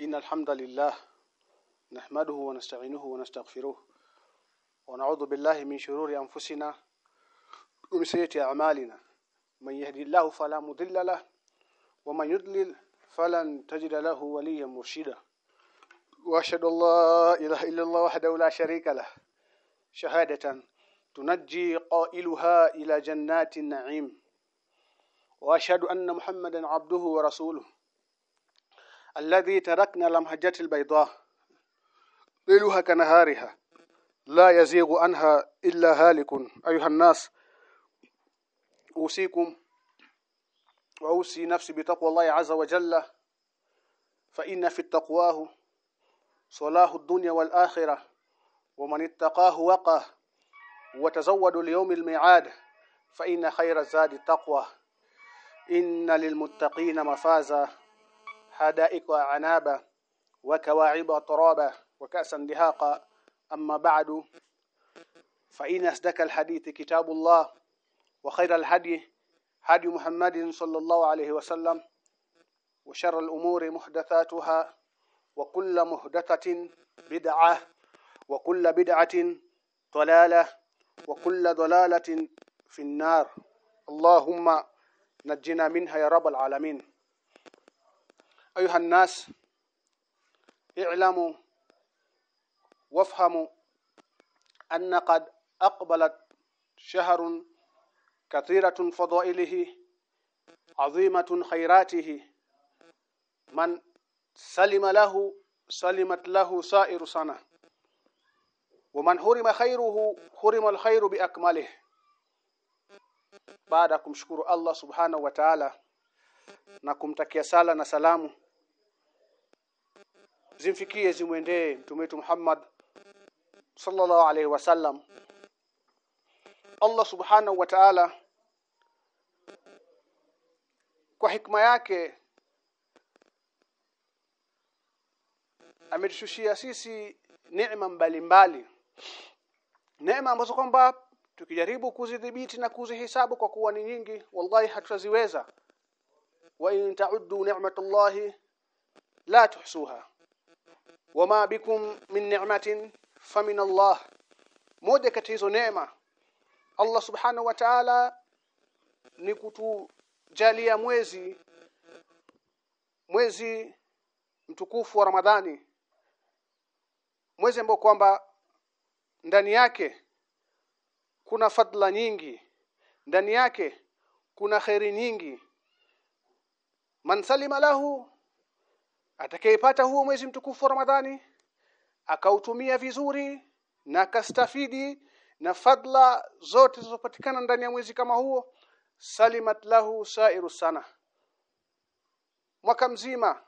إن الحمد لله نحمده ونستعينه ونستغفره ونعوذ بالله من شرور أنفسنا ومن سيئة أعمالنا. من يهدي الله فلا مضل له ومن يضلل فلن تجد له وليا مرشدا. وأشهد أن لا إله إلا الله وحده لا شريك له. شهادة تنجي قائلها إلى جنات النعيم. وأشهد أن محمدا عبده ورسوله. الذي تركنا لمهجة البيضاء ليلها كنهارها لا يزيغ عنها إلا هالك. أيها الناس أوصيكم وأوصي نفسي بتقوى الله عز وجل فإن في التقواه صلاح الدنيا والآخرة ومن اتقاه وقاه وتزودوا ليوم الميعاد فإن خير الزاد التقوى. إن للمتقين مفازا. حدائق وعنابا وكواعب ترابا وكأسا دهاقا. أما بعد فإن أصدق الحديث كتاب الله وخير الهدي هدي محمد صلى الله عليه وسلم وشر الأمور محدثاتها وكل محدثة بدعة وكل بدعة ضلالة وكل ضلالة في النار. اللهم نجنا منها يا رب العالمين. أيها الناس اعلموا وافهموا أن قد أقبلت شهر كثيرة فضائله عظيمة خيراته. من سلم له سلمت له سائر سنة. ومن حرم خيره حرم الخير ya kumshukuru Allah subhanahu wa ta'ala na kumtakia sala na salamu. Zimfikie zimwendee mtume wetu Muhammad sallallahu alaihi wasallam Allah subhanahu wa ta'ala kwa hikma yake ametushushia sisi neema mbalimbali. Neema ambazo kwamba tukijaribu kuzidhibiti na kuzihesabu kwa kuwa ni nyingi wallahi hatutaziweza wa in ta'uddu ni'matallahi la tuhsuha. Wama bikum min ni'matin famin Allah. Moja kati hizo neema Allah subhanahu wa ta'ala ni kutujalia mwezi mwezi mtukufu wa Ramadhani. Mwezi ambao kwamba ndani yake kuna fadla nyingi ndani yake kuna kheri nyingi man salima lahu atakayepata huo mwezi mtukufu wa Ramadhani akautumia vizuri na kastafidi na fadla zote zilizopatikana ndani ya mwezi kama huo salimat lahu sairu sana. Mwaka mzima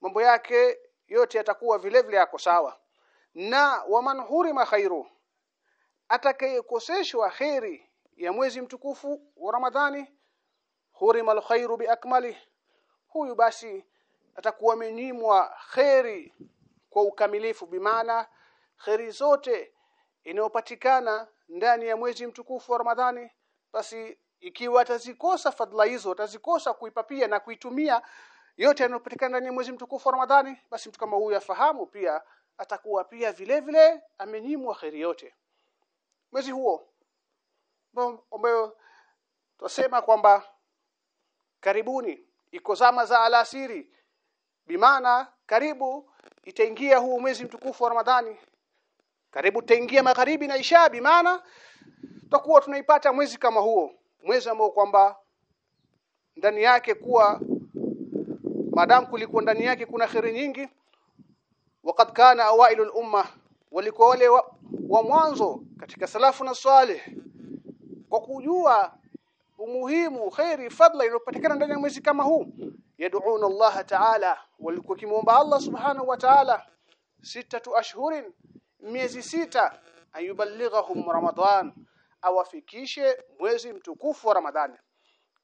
mambo yake yote yatakuwa vile vile yako sawa. Na waman hurima khairu atakayekoseshwa khairi ya mwezi mtukufu wa Ramadhani hurima alkhairu biakmali huyu basi atakuwa amenyimwa kheri kwa ukamilifu. Bimaana kheri zote inayopatikana ndani ya mwezi mtukufu wa Ramadhani basi ikiwa atazikosa fadhila hizo atazikosa kuipapia na kuitumia yote yanayopatikana ndani ya mwezi mtukufu wa Ramadhani basi mtu kama huyu afahamu pia atakuwa pia vile vile amenyimwa kheri yote. Mwezi huo ambayo tusema kwamba karibuni iko zama za alasiri. Bimaana karibu itaingia huu mwezi mtukufu wa Ramadhani. Karibu taingia magharibi na isha bimaana tutakuwa tunaipata mwezi kama huo. Mwezi ambao kwamba ndani yake kuwa madam kulikuwa ndani yake kuna khiri nyingi. Wakati kana awailul umma walikuwa wale wa, wa mwanzo katika salafu na salih kwa kujua umuhimu khairi fadla iliyopatikana ndani ya mwezi kama huu. Yad'una Allah ta'ala walikuwa kimuomba Allah subhanahu wa ta'ala. Sitatu ashhurin miezi sita ayuballighahum ramadan awafikishe mwezi mtukufu wa ramadhani.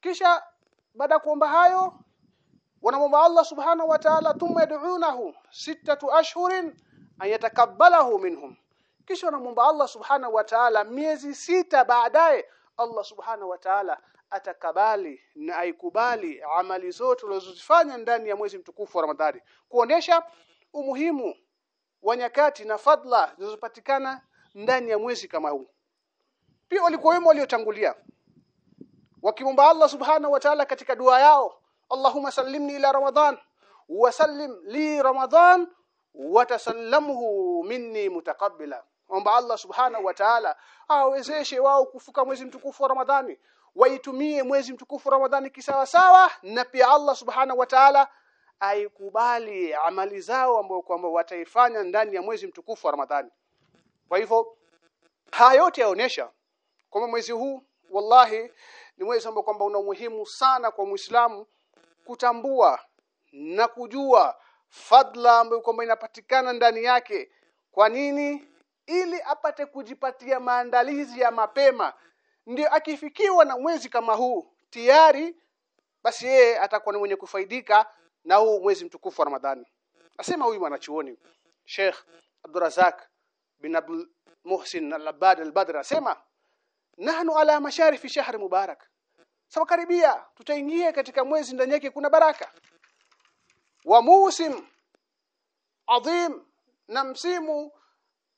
Kisha baada kuomba hayo wanamwomba Allah subhanahu wa ta'ala thumma yad'unahu sittatu ashhurin an yatakabbalahu minhum. Kisha wanamwomba Allah subhanahu wa ta'ala miezi sita baadaye Allah subhanahu wa ta'ala atakabali na aikubali amali zote ulizozifanya ndani ya mwezi mtukufu wa Ramadhani. Kuonesha umuhimu wa nyakati na fadla zinazopatikana ndani ya mwezi kama huu. Pia walikuwa wema waliotangulia. Wakimomba Allah subhanahu wa ta'ala katika dua yao Allahumma sallimni ila Ramadhan wa sallim li Ramadhan wa tasallamhu minni mutaqabbila omba Allah subhanahu wa ta'ala awezeshe wao kufuka mwezi mtukufu wa Ramadhani waitumie mwezi mtukufu Ramadhani kisawa sawa na pia Allah subhanahu wa ta'ala aikubali amali zao ambao kwamba wataifanya ndani ya mwezi mtukufu wa Ramadhani. Kwa hivyo haya yote yaonesha kwamba mwezi huu wallahi ni mwezi ambao kwamba una umuhimu sana kwa Muislamu kutambua na kujua fadla ambayo kwamba inapatikana ndani yake. Kwa nini ili apate kujipatia maandalizi ya mapema. Ndio akifikiwa na mwezi kama huu tayari basi yeye atakuwa ni mwenye kufaidika na huu mwezi mtukufu wa Ramadhani. Asema huyu mwanachuoni Sheikh Abdurazak bin Abdul Muhsin Al-Abad Al-Badr asema nahnu ala masharifi shahr mubarak. Sawa karibia tutaingia katika mwezi ndani yake kuna baraka. Wa musim adhim na msimu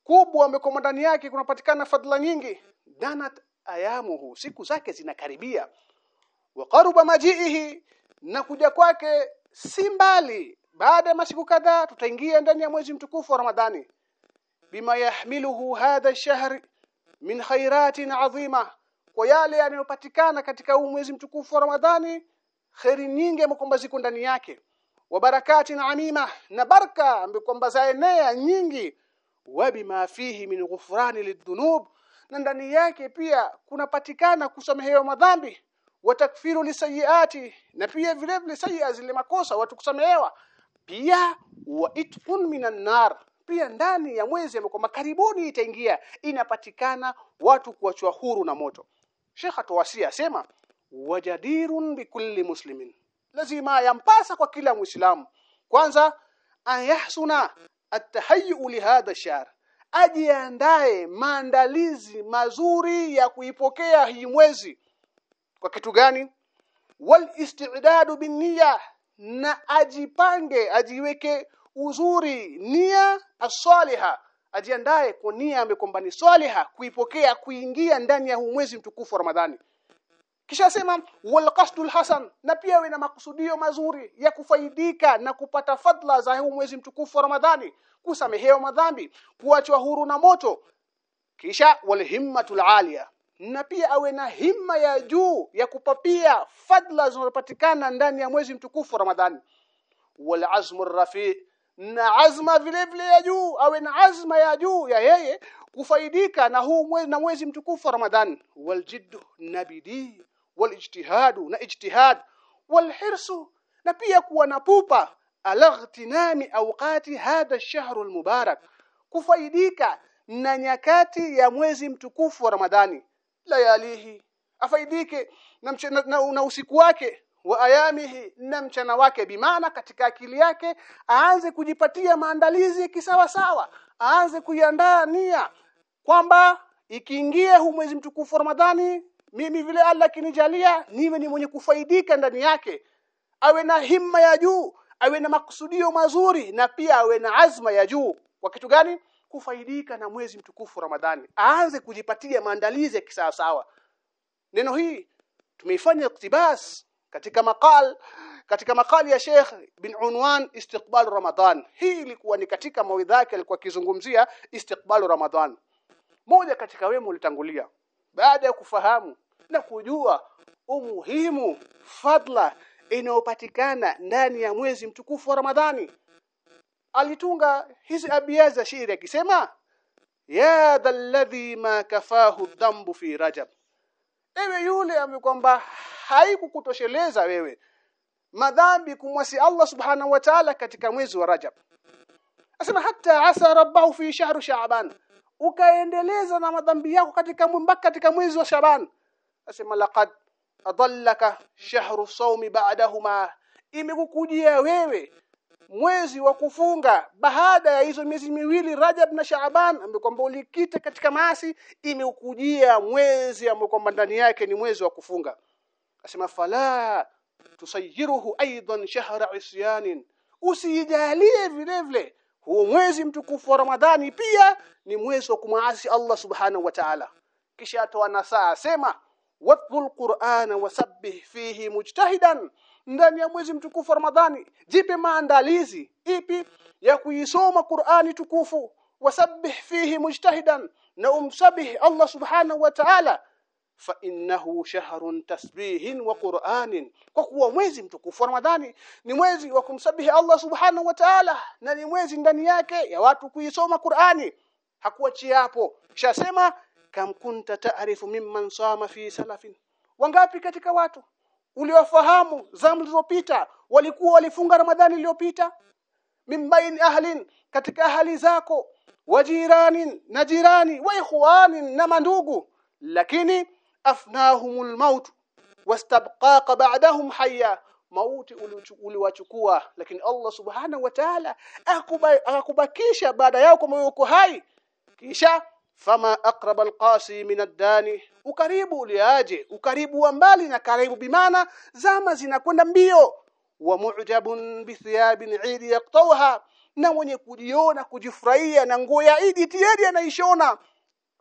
kubwa ambako ndani yake kunapatikana fadhila nyingi. Danat ayamuhu siku zake zinakaribia. Wa qaruba majiihi na kuja kwake si mbali. Baada ya masiku kadhaa tutaingia ndani ya mwezi mtukufu wa Ramadhani. Bima yahmiluhu hadha ash-shahr min khairatin adhima kwa yale yanayopatikana katika huu mwezi mtukufu wa Ramadhani khairi nyingi mkomba ziko ndani yake. Wa barakati na amima na baraka ambapo kwamba zaenea nyingi wa bima fihi min ghufrani lidhunub na ndani yake pia kunapatikana kusamehewa madhambi wa takfiru lisayiati na pia vile vile sayia zile makosa watu kusamehewa. Pia wa itqun minan nar pia ndani ya mwezi ambao karibuni itaingia inapatikana watu kuachwa huru na moto. Sheikh atuwasia asema wajadirun bikulli muslimin. Lazima yampasa kwa kila muislamu. Kwanza ayahsuna atahayyu lihadha shahr ajiandae maandalizi mazuri ya kuipokea hii mwezi kwa kitu gani wal istidadu binniya na ajipange ajiweke uzuri nia asaliha ajiandae kwa nia amekwamba ni swaliha kuipokea kuingia ndani ya huu mwezi mtukufu wa Ramadhani kisha sema wal qasdul hasan na pia na makusudio mazuri ya kufaidika na kupata fadla za huu mwezi mtukufu wa Ramadhani kusamehewa madhambi kuachwa huru na moto kisha wal himmatul alia na pia awe na himma ya juu ya kupapia fadla zinazopatikana ndani ya mwezi mtukufu wa Ramadhani. Wal azmu rafi na azma vile vile ya juu awe na azma ya juu ya yeye kufaidika na huu mwezi na mwezi mtukufu wa Ramadhani. Wal jiddu nabidi wal ijtihadu na ijtihad walhirsu na pia kuwa na pupa. Alaghtinami awqati hadha ash-shahr al-mubarak kufaidika na nyakati ya mwezi mtukufu wa Ramadhani. Layalihi afaidike na, mchana, na, na usiku wake wa ayamihi na mchana wake. Bimaana katika akili yake aanze kujipatia maandalizi kisawa sawa aanze kuiandaa nia kwamba ikiingia huu mwezi mtukufu Ramadhani mimi vile Allah kinijalia niwe ni mwenye kufaidika ndani yake. Awe na himma ya juu awe na makusudio mazuri na pia awe na azma ya juu. Kwa kitu gani? Kufaidika na mwezi mtukufu Ramadhani. Aanze kujipatia maandalizi ya kisawa sawa neno hii tumeifanya iktibas katika makal katika makali ya Sheikh bin Unwan istiqbal Ramadhan. Hii ilikuwa ni katika mawidha yake alikuwa akizungumzia istiqbal Ramadhan. Moja katika wema ulitangulia baada ya kufahamu na kujua umuhimu fadla inayopatikana ndani ya mwezi mtukufu wa Ramadhani alitunga hizi abiaza za akisema ya dhalladhi ma kafahu dhambu fi rajab. Ewe yule amekwamba haikukutosheleza wewe madhambi kumwasi Allah subhanahu wa ta'ala katika mwezi wa Rajab. Asema hata asa rabbahu fi shahru sha'ban ukaendeleza na madhambi yako katika mpaka katika mwezi wa Shaban asema laqad adallaka shahru sawmi ba'dahuma. Imekukujia wewe mwezi wa kufunga baada ya hizo miezi miwili Rajab na Shaaban amekwamba ulikita katika maasi imekujia mwezi ambao kwamba ndani yake ni mwezi wa kufunga. Asema fala tusayiruhu aidan shahra isyanin. Usijalie vile vile huo mwezi mtukufu wa Ramadhani pia ni mwezi wa kumwasi Allah subhanahu wa ta'ala. Kisha atoa nasaa sema watlul qur'ana wasabbih fihi mujtahidan. Ndani ya mwezi mtukufu wa Ramadhani jipe maandalizi ipi? Ya kuisoma Qur'ani tukufu wasabbih fihi mujtahidan. Na umsabih Allah subhanahu wa ta'ala fa innahu shahrun tasbihin wa qur'anin. Kwa kuwa mwezi mtukufu Ramadhani ni mwezi wa kumsabihi Allah subhanahu wa ta'ala na ni mwezi ndani yake ya watu kuisoma Qur'ani. Hakuachia hapo. Shasema kam kunta ta'rifu mimman sama fi salafin. Wangapi katika watu uliofahamu zamu zilizopita walikuwa walifunga Ramadhani iliyopita? Mimbain ahlin katika ahli zako wajiranin na jirani wa ikhwanin na mandugu. Lakini afnahumul maut wastabqaqa ba'dahum hayya. Mauti uliwachukua lakini Allah subhanahu wa ta'ala akubakisha baada yao kama uko hai. Kisha fama aqraba alqasi min ad-dani ukaribu uliaje? Ukaribu wa mbali na karibu bimana zama zinakwenda mbio. Wa mu'jabun bi thiyabin 'idi yaqtawha na mwenye kujiona kujifurahia na nguo ya Idi tiyari anaishona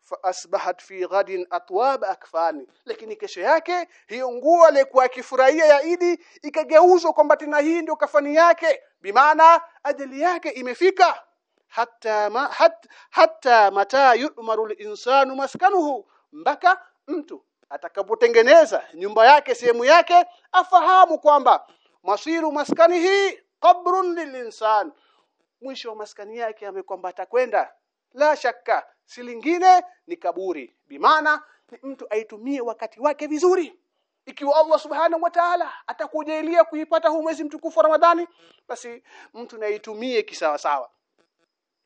fa asbahat fi ghadin atwab akfani. Lakini kesho yake hiyo nguo alikuwa akifurahia ya Idi ikageuzwa kwamba tena hii ndio kafani yake. Bimaana ajali yake imefika. Hatta ma, hat, hatta mata yu'maru al-insanu maskanuhu. Mpaka mtu atakapotengeneza nyumba yake sehemu yake afahamu kwamba masiru maskani hii qabrun lilinsan. Mwisho wa maskani yake amekwamba atakwenda la shakka si lingine ni kaburi. Bimaana mtu aitumie wakati wake vizuri. Ikiwa Allah subhanahu wa ta'ala atakujalia kuipata huu mwezi mtukufu wa Ramadhani basi mtu naitumie kisawa sawa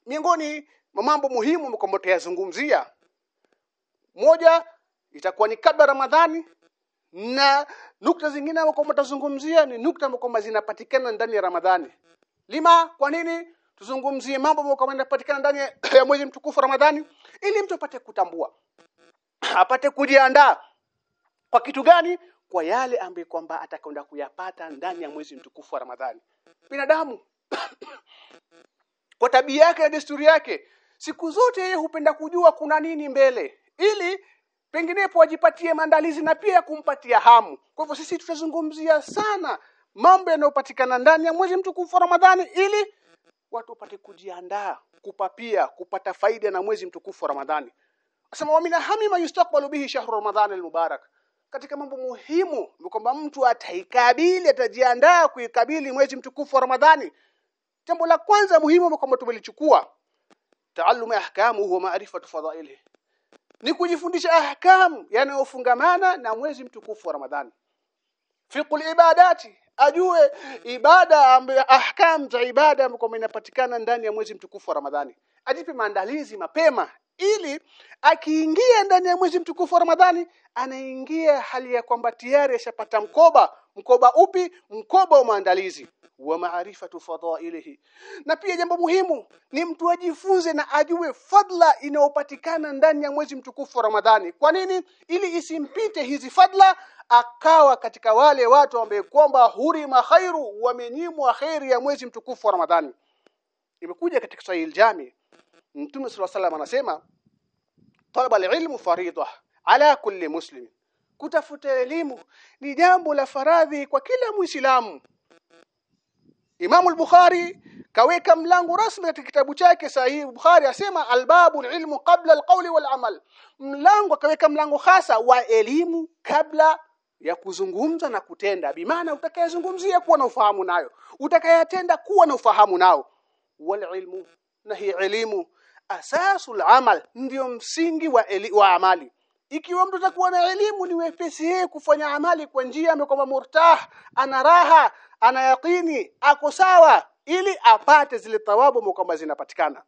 miongoni mwa mambo muhimu kwamba tutayazungumzia moja itakuwa ni kabla Ramadhani na nukta zingine ambazo tutazungumzia ni nukta ambazo zinapatikana ndani ya Ramadhani. Lima kwa nini tuzungumzie mambo ambayo kama yanapatikana ndani ya mwezi mtukufu Ramadhani ili mtu apate kutambua. Apate kujiandaa kwa kitu gani kwa yale ambayo kwamba atakwenda kuyapata ndani ya mwezi mtukufu wa Ramadhani. Binadamu kwa tabia yake na desturi yake siku zote yeye hupenda kujua kuna nini mbele ili penginepo ajipatie maandalizi na pia kumpatia hamu. Kwa hivyo sisi tutazungumzia sana mambo yanayopatikana ndani ya mwezi mtukufu wa Ramadhani ili watu wapate kujiandaa kupapia kupata faida na mwezi mtukufu wa Ramadhani. Asema wa min hamima yustaqbalu bihi shahru ramadhan almubarak. Katika mambo muhimu ni kwamba mtu ataikabili atajiandaa kuikabili mwezi mtukufu wa Ramadhani. Jambo la kwanza muhimu kwamba tumelichukua taallumu ahkamu wa maarifatu fadhailihi ni kujifundisha ahkamu yanayofungamana na mwezi mtukufu wa Ramadhani. Fiqul ibadati ajue ibada ahkam za ibada ambayo inapatikana ndani ya mwezi mtukufu wa Ramadhani. Ajipe maandalizi mapema ili akiingia ndani ya mwezi mtukufu wa Ramadhani anaingia hali ya kwamba tayari ashapata mkoba. Mkoba upi? Mkoba wa maandalizi. Wa maarifatu fadailihi na pia jambo muhimu ni mtu ajifunze na ajue fadla inayopatikana ndani ya mwezi mtukufu wa Ramadhani. Kwa nini? Ili isimpite hizi fadla akawa katika wale watu ambao kwamba hurima khairu wamenyimwa khairi ya mwezi mtukufu wa Ramadhani imekuja katika Sahih Jami Mtume صلى الله عليه anasema talaba alilmu faridha ala kulli muslim kutafuta elimu ni jambo la faradhi kwa kila muislamu Imam al-Bukhari kaweka mlango rasmi katika kitabu chake sahihi Bukhari asema albabu ilmu qabla alqawli wal amal mlango akaweka mlango hasa wa elimu kabla ya kuzungumza na kutenda. Bimaana utakayezungumzia kuwa na ufahamu nayo utakayatenda kuwa na ufahamu nao. Wal ilmu na hii elimu asasul amal ndio msingi wa, eli, wa amali. Ikiwa mtu atakuwa na elimu ni wepesi yeye kufanya amali kwa njia amekoma murtah ana raha ana yaqini ako sawa ili apate zile thawabu kwamba zinapatikana.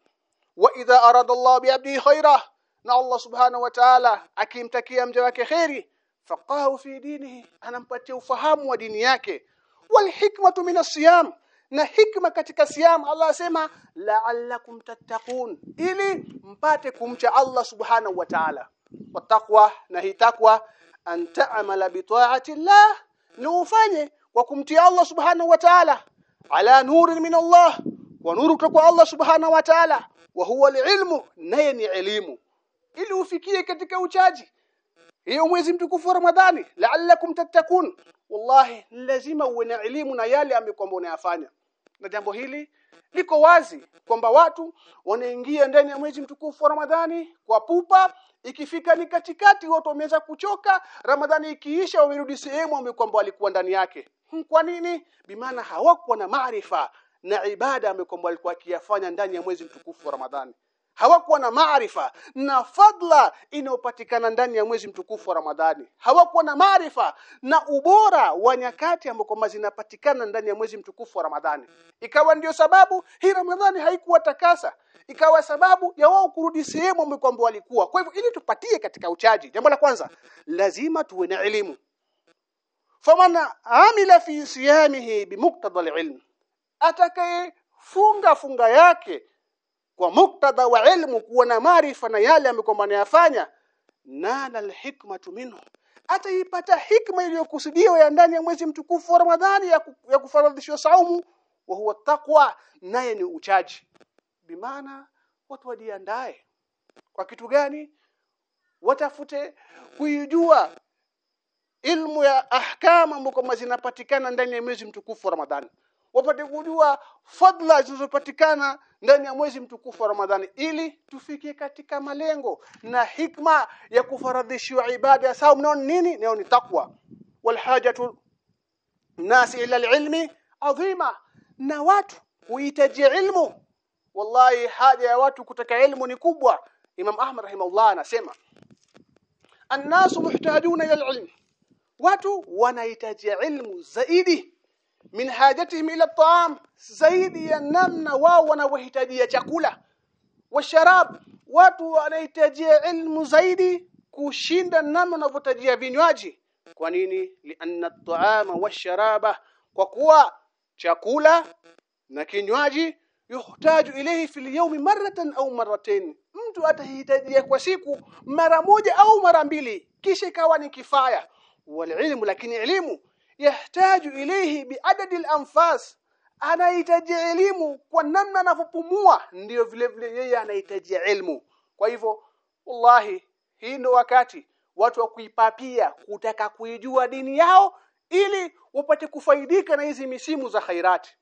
Wa idha arada Allah bi abdi khaira na Allah subhanahu wa ta'ala akimtakia mja wake khairi faqahu fi dinihi anampatia ufahamu wa dini yake. Wal hikmatu min as-siyam na hikma katika siyam Allah asema la'allakum tattaqun ili mpate kumcha Allah subhanahu wa ta'ala. Wattaqwa na hii takwa an ta'mala bi ta'ati Allah ni ufanye kwa kumtii Allah subhanahu wa ta'ala. Ala nurin min Allah wa nuru kwa Allah subhanahu wa ta'ala. Wa huwa alilmu naye ni elimu. Ili ufikie katika uchaji hiyo mwezi mtukufu wa Ramadhani la'allakum tattakun wallahi lazima uwe na elimu na yale amekwamba unayafanya. Na jambo hili liko wazi kwamba watu wanaingia ndani ya mwezi mtukufu wa Ramadhani kwa pupa. Ikifika ni katikati watu wameanza kuchoka. Ramadhani ikiisha wamerudi sehemu amekwamba kwamba walikuwa ndani yake. Kwa nini? Bimaana hawakuwa na maarifa na ibada amekwamba kwamba walikuwa akiyafanya ndani ya mwezi mtukufu wa Ramadhani hawakuwa na maarifa na fadla inayopatikana ndani ya mwezi mtukufu wa Ramadhani. Hawakuwa na maarifa na ubora wa nyakati ambako zinapatikana ndani ya mwezi mtukufu wa Ramadhani. Ikawa ndiyo sababu hii Ramadhani haikuwa takasa. Ikawa sababu ya wao kurudi sehemu ambapo walikuwa. Kwa hivyo ili tupatie katika uchaji jambo la kwanza lazima tuwe na elimu. Faman amila fi siyamihi bimuktadha alilm atakayefunga funga yake kwa muktadha wa ilmu kuwa na maarifa na yale ambayo anayafanya nala alhikmatu minhu. Ataipata hikma iliyokusudiwa ya ndani ya mwezi mtukufu wa Ramadhani ya, ku, ya kufaradhishwa saumu wa huwa taqwa naye ni uchaji. Bimaana watu wajiandae. Kwa kitu gani? Watafute kuijua ilmu ya ahkama ambazo zinapatikana ndani ya mwezi mtukufu wa Ramadhani wapate kujua fadla zinazopatikana ndani ya mwezi mtukufu wa Ramadhani ili tufike katika malengo na hikma ya kufaradhishiwa ibada ya saum. Nini? Nao ni takwa walhajatu nasi ila alilmi adhima. Na watu huhitaji ilmu. Wallahi haja ya watu kutaka ilmu ni kubwa. Imam Ahmad rahimahullah anasema annasu muhtajuna ila watu wanahitaji ilmu zaidi min hajatihim ila at-ta'am zaidi ya namna wao wanavyohitaji chakula. Washarab watu wanahitaji ilmu zaidi kushinda namna wanavyotajia vinywaji. Kwa nini? Lianna at-ta'ama kwa kuwa chakula na kinywaji yuhtaju ilayhi fil yawmi marratan au marratain. Mtu atahitajia kwa siku mara moja au mara mbili kisha ikawa ni kifaya. Wal ilmu lakini elimu yahtaju ilayhi biadadi al-anfas. Anahitaji elimu kwa namna anavyopumua ndio vile vile yeye anahitaji elimu kwa hivyo wallahi hii ndio wakati watu wa kuipapia kutaka kuijua dini yao ili wapate kufaidika na hizi misimu za khairati.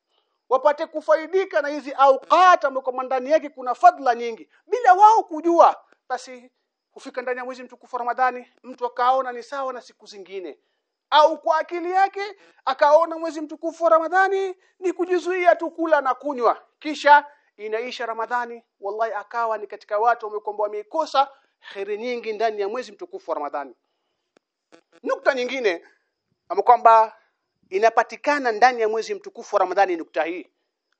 Wapate kufaidika na hizi auqata ambako ndani yake kuna fadla nyingi. Bila wao kujua basi hufika ndani ya mwezi mtukufu Ramadhani mtu akaona ni sawa na siku zingine au kwa akili yake akaona mwezi mtukufu wa Ramadhani ni kujizuia tu kula na kunywa. Kisha inaisha Ramadhani wallahi akawa ni katika watu wamekomboa mikosa heri nyingi ndani ya mwezi mtukufu wa Ramadhani. Nukta nyingine kwamba inapatikana ndani ya mwezi mtukufu wa Ramadhani nukta hii.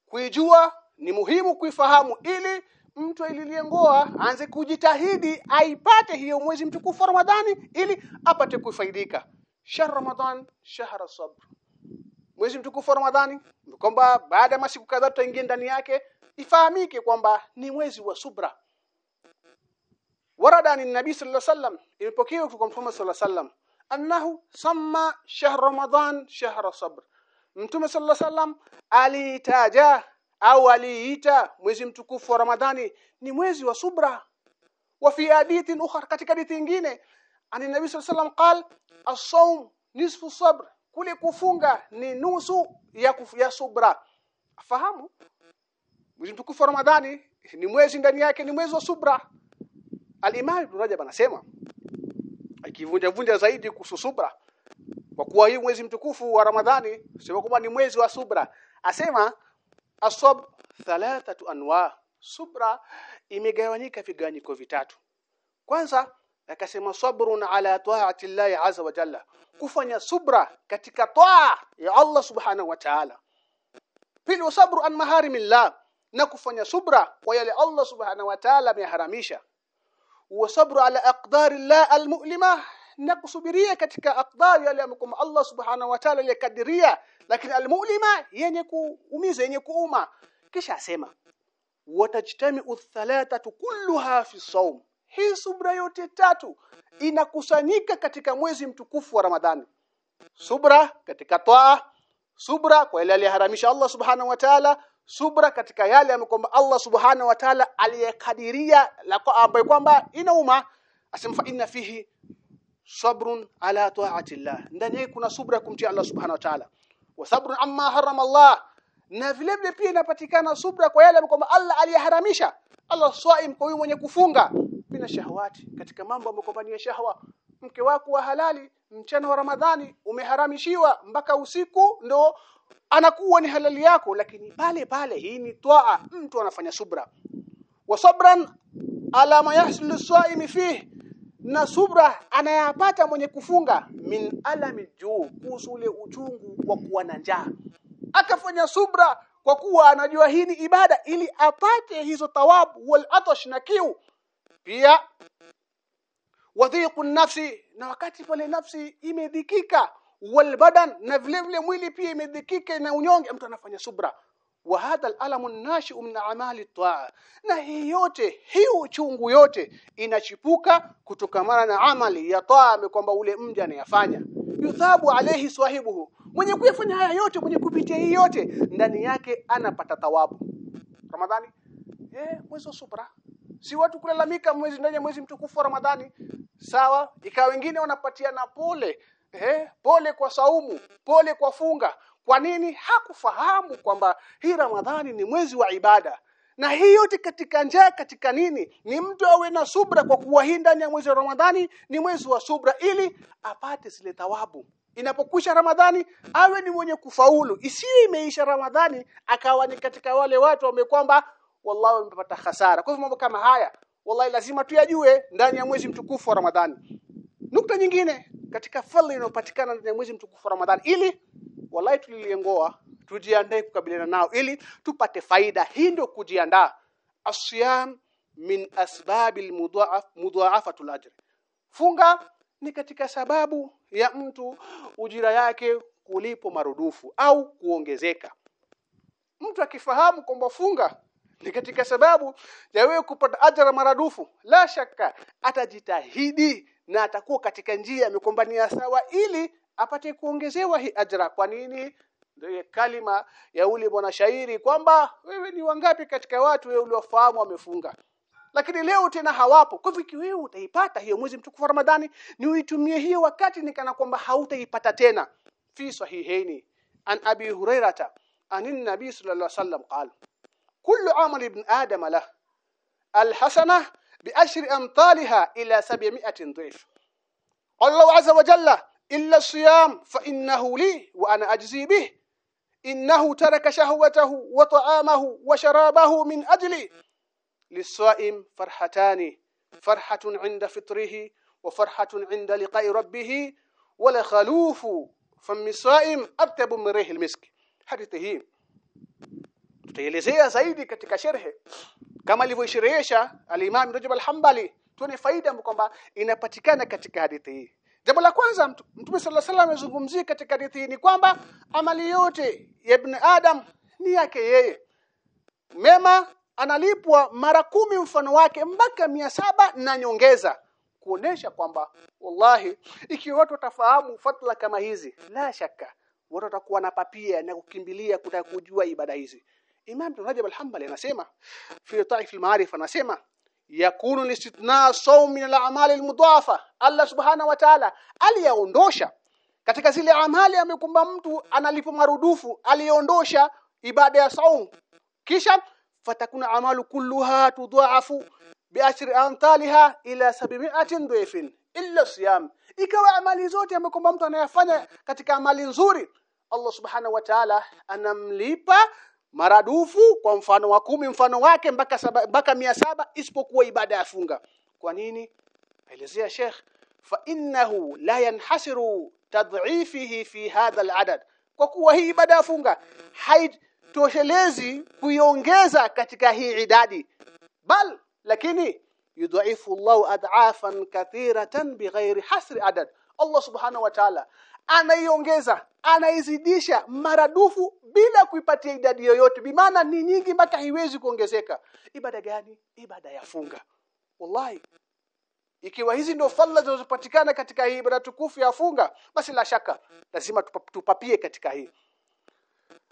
Kuijua ni muhimu kuifahamu ili mtu ililie ngoa aanze kujitahidi aipate hiyo mwezi mtukufu wa Ramadhani ili apate kufaidika shahr ramadan shahra sabr. Mwezi mtukufu wa ramadhani kwamba baada ya masiku kadhaa tutaingia ndani yake. Ifahamike kwamba ni mwezi wa subra. Warada ni nabii sallallahu alaihi wasallam. Imepokewa kutoka mtume sallallahu wasallam. Annahu samma shahr ramadan shahra sabr. Mtume sallallahu alaihi wasallam aliitaja au aliita mwezi mtukufu wa ramadhani ni mwezi wa subra. Wa fi hadithin ukhra katika hadithi nyingine ani nabii sallallahu alaihi wasallam qal as-sawm nisfu sabr kule kufunga ni nusu ya, ya subra. Fahamu mwezi mtukufu ramadhani ni mwezi ndani yake ni mwezi wa subra. Al-imam ibn rajab anasema akivunja vunja zaidi kuhusu subra kwa kuwa hii mwezi mtukufu wa ramadhani sema kwamba ni mwezi wa subra. Asema asab thalathatu anwa. Subra imegawanyika vigawanyiko vitatu. Kwanza akasema sabrun ala taati llahi azza wa jalla kufanya subra katika taa ya Allah subhanahu wa ta'ala pili sabru an maharimillah na kufanya subra kwa yale Allah subhanahu wa ta'ala ameharamisha wa sabru ala aqdari llah almu'lima na kusubiria katika aqdar yale ambayo Allah subhanahu wa ta'ala alikadiria lakini almu'lima yenye kuumiza yenye kuuma kisha asema watajtami'u thalathatu kulluha fi sawm hii subra yote tatu inakusanyika katika mwezi mtukufu wa Ramadhani. Subra katika toa subra kwa yale aliharamisha Allah subhanahu wa ta'ala subra katika yale amekwamba Allah subhanahu wa ta'ala aliyekadiria ambayo kwamba inauma asema fa inna fihi sabrun ala ta'ati Allah ndani yake kuna subra kumtia Allah subhanahu wa ta'ala. Wa sabrun amma harama Allah. Na vile vile pia inapatikana subra kwa yale kwamba Allah aliyaharamisha Allah swaim kwa yule mwenye kufunga bila shahawati katika mambo ambayo shahwa mke wako wa halali mchana wa Ramadhani umeharamishiwa mpaka usiku ndo anakuwa ni halali yako. Lakini pale pale hii ni twaa mtu anafanya subra. Wa sabran ala ma yahsulu saimi fihi na subra anayapata mwenye kufunga min alami juu kuhusu ule uchungu wa kuwa na njaa. Akafanya subra kwa kuwa anajua hii ni ibada ili apate hizo thawabu wal atash na kiu pia wadhiqu nafsi na wakati pale nafsi imedhikika wal badan na vile vile mwili pia imedhikika na unyonge mtu anafanya subra. Wa hadha alalamu nashi'u min amali taa. Na hii yote hii uchungu yote inachipuka kutokamana na amali ya taa kwamba ule mja anayafanya. Yuthabu alayhi swahibuhu mwenye kuyafanya haya yote mwenye kupitia hii yote ndani yake anapata thawabu. Ramadhani? Eh mwezi subra si watu kulalamika mwezi ndani ya mwezi mtukufu wa ramadhani sawa ikawa wengine wanapatia na pole eh pole kwa saumu pole kwa funga. Kwa nini? Hakufahamu kwamba hii ramadhani ni mwezi wa ibada. Na hii yote katika njaa katika nini? Ni mtu awe na subra kwa kuwa hii ndani ya mwezi wa ramadhani ni mwezi wa subra ili apate zile thawabu. Inapokwisha ramadhani awe ni mwenye kufaulu. Isiwe imeisha ramadhani akawa ni katika wale watu wamekwamba wallahi umepata hasara. Kwa hivyo mambo kama haya wallahi lazima tuyajue ndani ya mwezi mtukufu wa ramadhani. Nukta nyingine katika fadhila inayopatikana ndani ya mwezi mtukufu wa ramadhani ili wallahi tuliliengoa tujiandae kukabiliana nao ili tupate faida. Hii ndio kujiandaa. Asiyam min asbabil mudha'af mudha'afatul ajr. Funga ni katika sababu ya mtu ujira yake kulipo marudufu au kuongezeka. Mtu akifahamu kwamba funga ni katika sababu ya wewe kupata ajira maradufu la shaka atajitahidi na atakuwa katika njia amekombania sawa ili apate kuongezewa hii ajira. Kwa nini? Ndio kalima ya ule bwana shairi kwamba wewe ni wangapi katika watu wewe uliofahamu wamefunga. Lakini leo tena hawapo. Kwa hivyo wewe utaipata hiyo mwezi mtukufu Ramadhani ni uitumie hiyo wakati nikana kwamba hautaipata tena. Fi sahihaini an abi hurairata anin nabi sallallahu alaihi wasallam qala كل عمل ابن آدم له. الحسنة بأشر أمثالها إلى سبعمائة ضعف. قال الله عز وجل إلا الصيام فإنه لي وأنا أجزي به. إنه ترك شهوته وطعامه وشرابه من أجلي. للصائم فرحتان. فرحة عند فطره وفرحة عند لقاء ربه. ولخلوف فم الصائم أرتب من ريح المسك. حديثه tutaelezea zaidi katika sherhe. Kama alivyoisherehesha al-Imam Rajab al-Hanbali tuone faida kwamba inapatikana katika hadithi hii. Jambo la kwanza mtume sallallahu alaihi wasallam amezungumzia katika hadithi hii ni kwamba amali yote ya ibn adam ni yake yeye. Mema analipwa mara kumi mfano wake mpaka mia saba na nyongeza kuonesha kwamba wallahi ikiwa watu watafahamu fatla kama hizi la shaka watu watakuwa na papia na kukimbilia kutaka kujua ibada hizi. Imam Rajab al-Hanbali anasema fi Taif al-Ma'arif anasema yakunu istithna sawm min al-a'mal al-mudafa Allah subhanahu wa ta'ala aliyaondosha katika zile amali amekumba mtu analipo marudufu aliondosha ibada ya saum. Kisha fatakuna amalu kulluha tudhaafu biashri antaliha ila 700 dhifin illa siyam. Ikawa amali zote amekumba mtu anayafanya katika amali nzuri Allah subhanahu wa ta'ala anamlipa maradufu kwa mfano wa kumi mfano wake mpaka mpaka mia saba isipokuwa ibada ya funga. Kwa nini? Elezea Sheikh fa innahu la yanhasiru tad'ifihi fi hadha al-adad. Kwa kuwa hii ibada ya funga haitoshelezi kuiongeza katika hii idadi. Bal lakini yudhaifu Allah ad'afan kathiratan bighairi hasri adad. Allah subhanahu wa ta'ala anaiongeza anaizidisha maradufu bila kuipatia idadi yoyote. Bimaana ni nyingi mpaka haiwezi kuongezeka. Ibada gani? Ibada ya funga. Wallahi. Ikiwa hizi ndio fadhila zinazopatikana katika hii ibada tukufu ya funga basi la shaka lazima tupapie katika hii.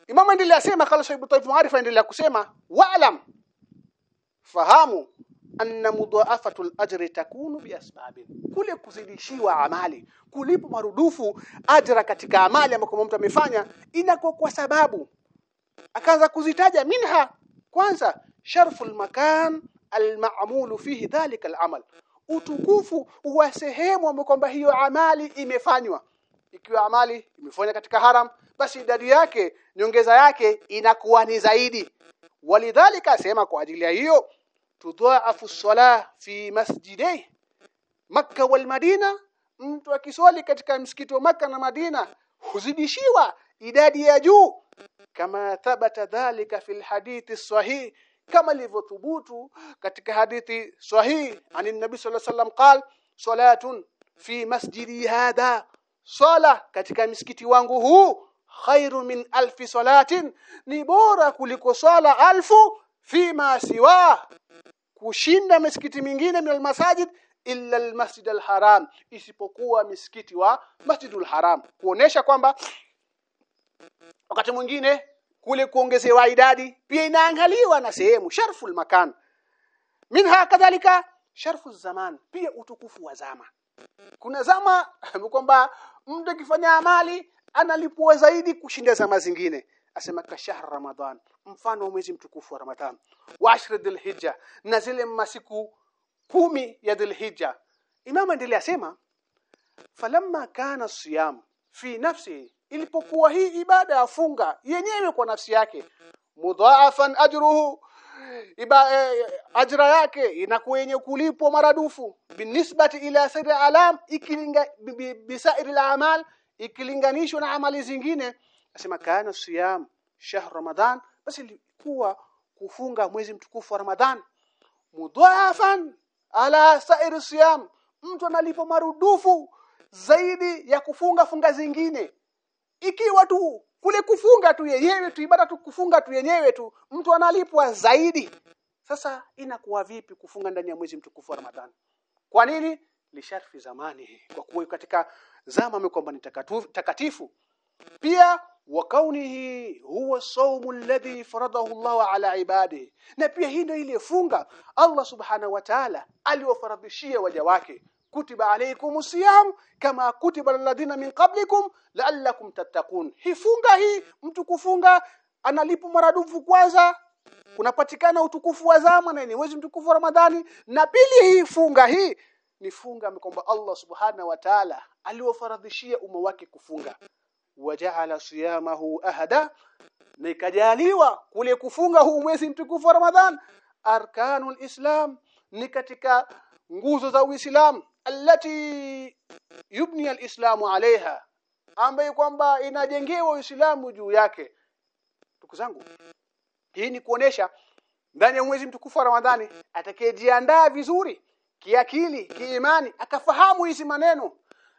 Imam endelea sema kala Sahibu Taif Maarifa endelea kusema wa'lam fahamu anna mudha'afatu al-ajri takunu bi asbabin. Kule kuzidishiwa amali kulipo marudufu ajra katika amali ambayo mtu amefanya inakuwa kwa sababu. Akaanza kuzitaja minha. Kwanza sharfu al-makan alma'mulu fihi dhalika al-amal, utukufu wa sehemu ambayo kwamba hiyo amali imefanywa. Ikiwa amali imefanywa katika haram basi idadi yake nyongeza yake inakuwa ni zaidi. Walidhalika sema kwa ajili ya hiyo tudhaafu salah fi masjidai Makka wal Madina mtu akiswali katika msikiti wa Makka na Madina huzidishiwa idadi ya juu. Kama thabata dhalika fil hadithi sahih kamailivyothubutu katika hadithi sahih anin nabi sallallahu alaihi wasallam qal salatun fi masjidi hadha. Sala katika msikiti wangu huu khairu min alfi salatin ni bora kuliko sala alfu fima siwa kushinda misikiti mingine min almasajid illa almasjid alharam isipokuwa misikiti wa masjidul haram. Kuonesha kwamba wakati mwingine kule kuongezewa idadi pia inaangaliwa na sehemu sharful makan. Minha kadhalika sharfu zaman pia utukufu wa zama. Kuna zama kwamba mtu akifanya amali analipua zaidi kushinda zama zingine asema ka shahr ramadan mfano mwezi mtukufu wa ramadan. Wa ashr dhulhijja na zile masiku kumi ya dhulhijja. Imam endelea asema falamma kana siyam fi nafsi ilipokuwa hii ibada ya funga yenyewe kwa nafsi yake mudhaafan ajruhu iba eh, ajra yake inakuwa yenye kulipwa maradufu binisbati ila siri alam ikilinga bi- bi- bisairi amal ikilinganishwa na amali zingine asema kana siyam shahr ramadan basi ilikuwa kufunga mwezi mtukufu wa ramadhan mudhafan ala sairi siyam mtu analipo marudufu zaidi ya kufunga funga zingine. Ikiwa tu kule kufunga tu yenyewe tu ibada tu kufunga tu yenyewe tu mtu analipwa zaidi. Sasa inakuwa vipi kufunga ndani ya mwezi mtukufu wa Ramadhani kwa nini? Lisharfi zamani kwa kuwa katika zama kwamba ni takatifu. Pia wa هو الصوم الذي فرضه الله على عباده na pia hii ndio ile funga Allah subhanahu wa ta'ala aliofaradhishia waja wake. Kutiba alaykum siyam kama kutiba alladhina min qablikum la'allakum tattaqun. Hii funga hii mtu kufunga analipo maradufu kwanza kunapatikana utukufu wa zama na ni mwezi mtukufu wa Ramadhani. Na pili hii funga hii ni funga kwamba Allah subhanahu wa ta'ala aliofaradhishia umma wake kufunga waja'ala siyamahu ahada nikajaliwa kule kufunga huu mwezi mtukufu wa Ramadhan arkanul islam ni katika nguzo za Uislamu alati yubni alislamu alaiha ambaye kwamba inajengewa Uislamu juu yake. Ndugu zangu hii ni kuonesha ndani ya mwezi mtukufu wa Ramadhani atakayejiandaa vizuri kiakili kiimani akafahamu hizi maneno.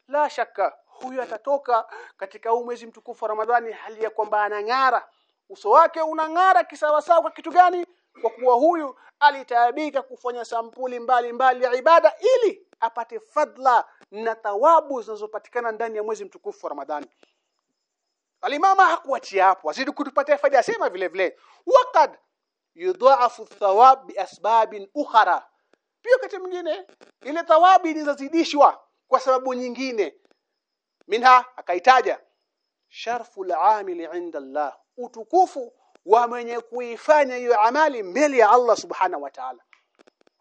La shaka huyu atatoka katika huu mwezi mtukufu wa Ramadhani hali ya kwamba anang'ara. Uso wake unang'ara kisawasawa kwa kitu gani? Kwa kuwa huyu alitaabika kufanya sampuli mbali mbali ya ibada ili apate fadla na thawabu zinazopatikana ndani ya mwezi mtukufu wa Ramadhani. Alimama hakuachia hapo azidi kutupatia faida asema vile vile waqad yudhaafu thawab bi asbabin ukhra pia wakati mwingine ile thawabu inazidishwa kwa sababu nyingine minha akaitaja sharfu amili inda Allah utukufu wa mwenye kuifanya hiyo amali mbele ya Allah subhanahu wa ta'ala.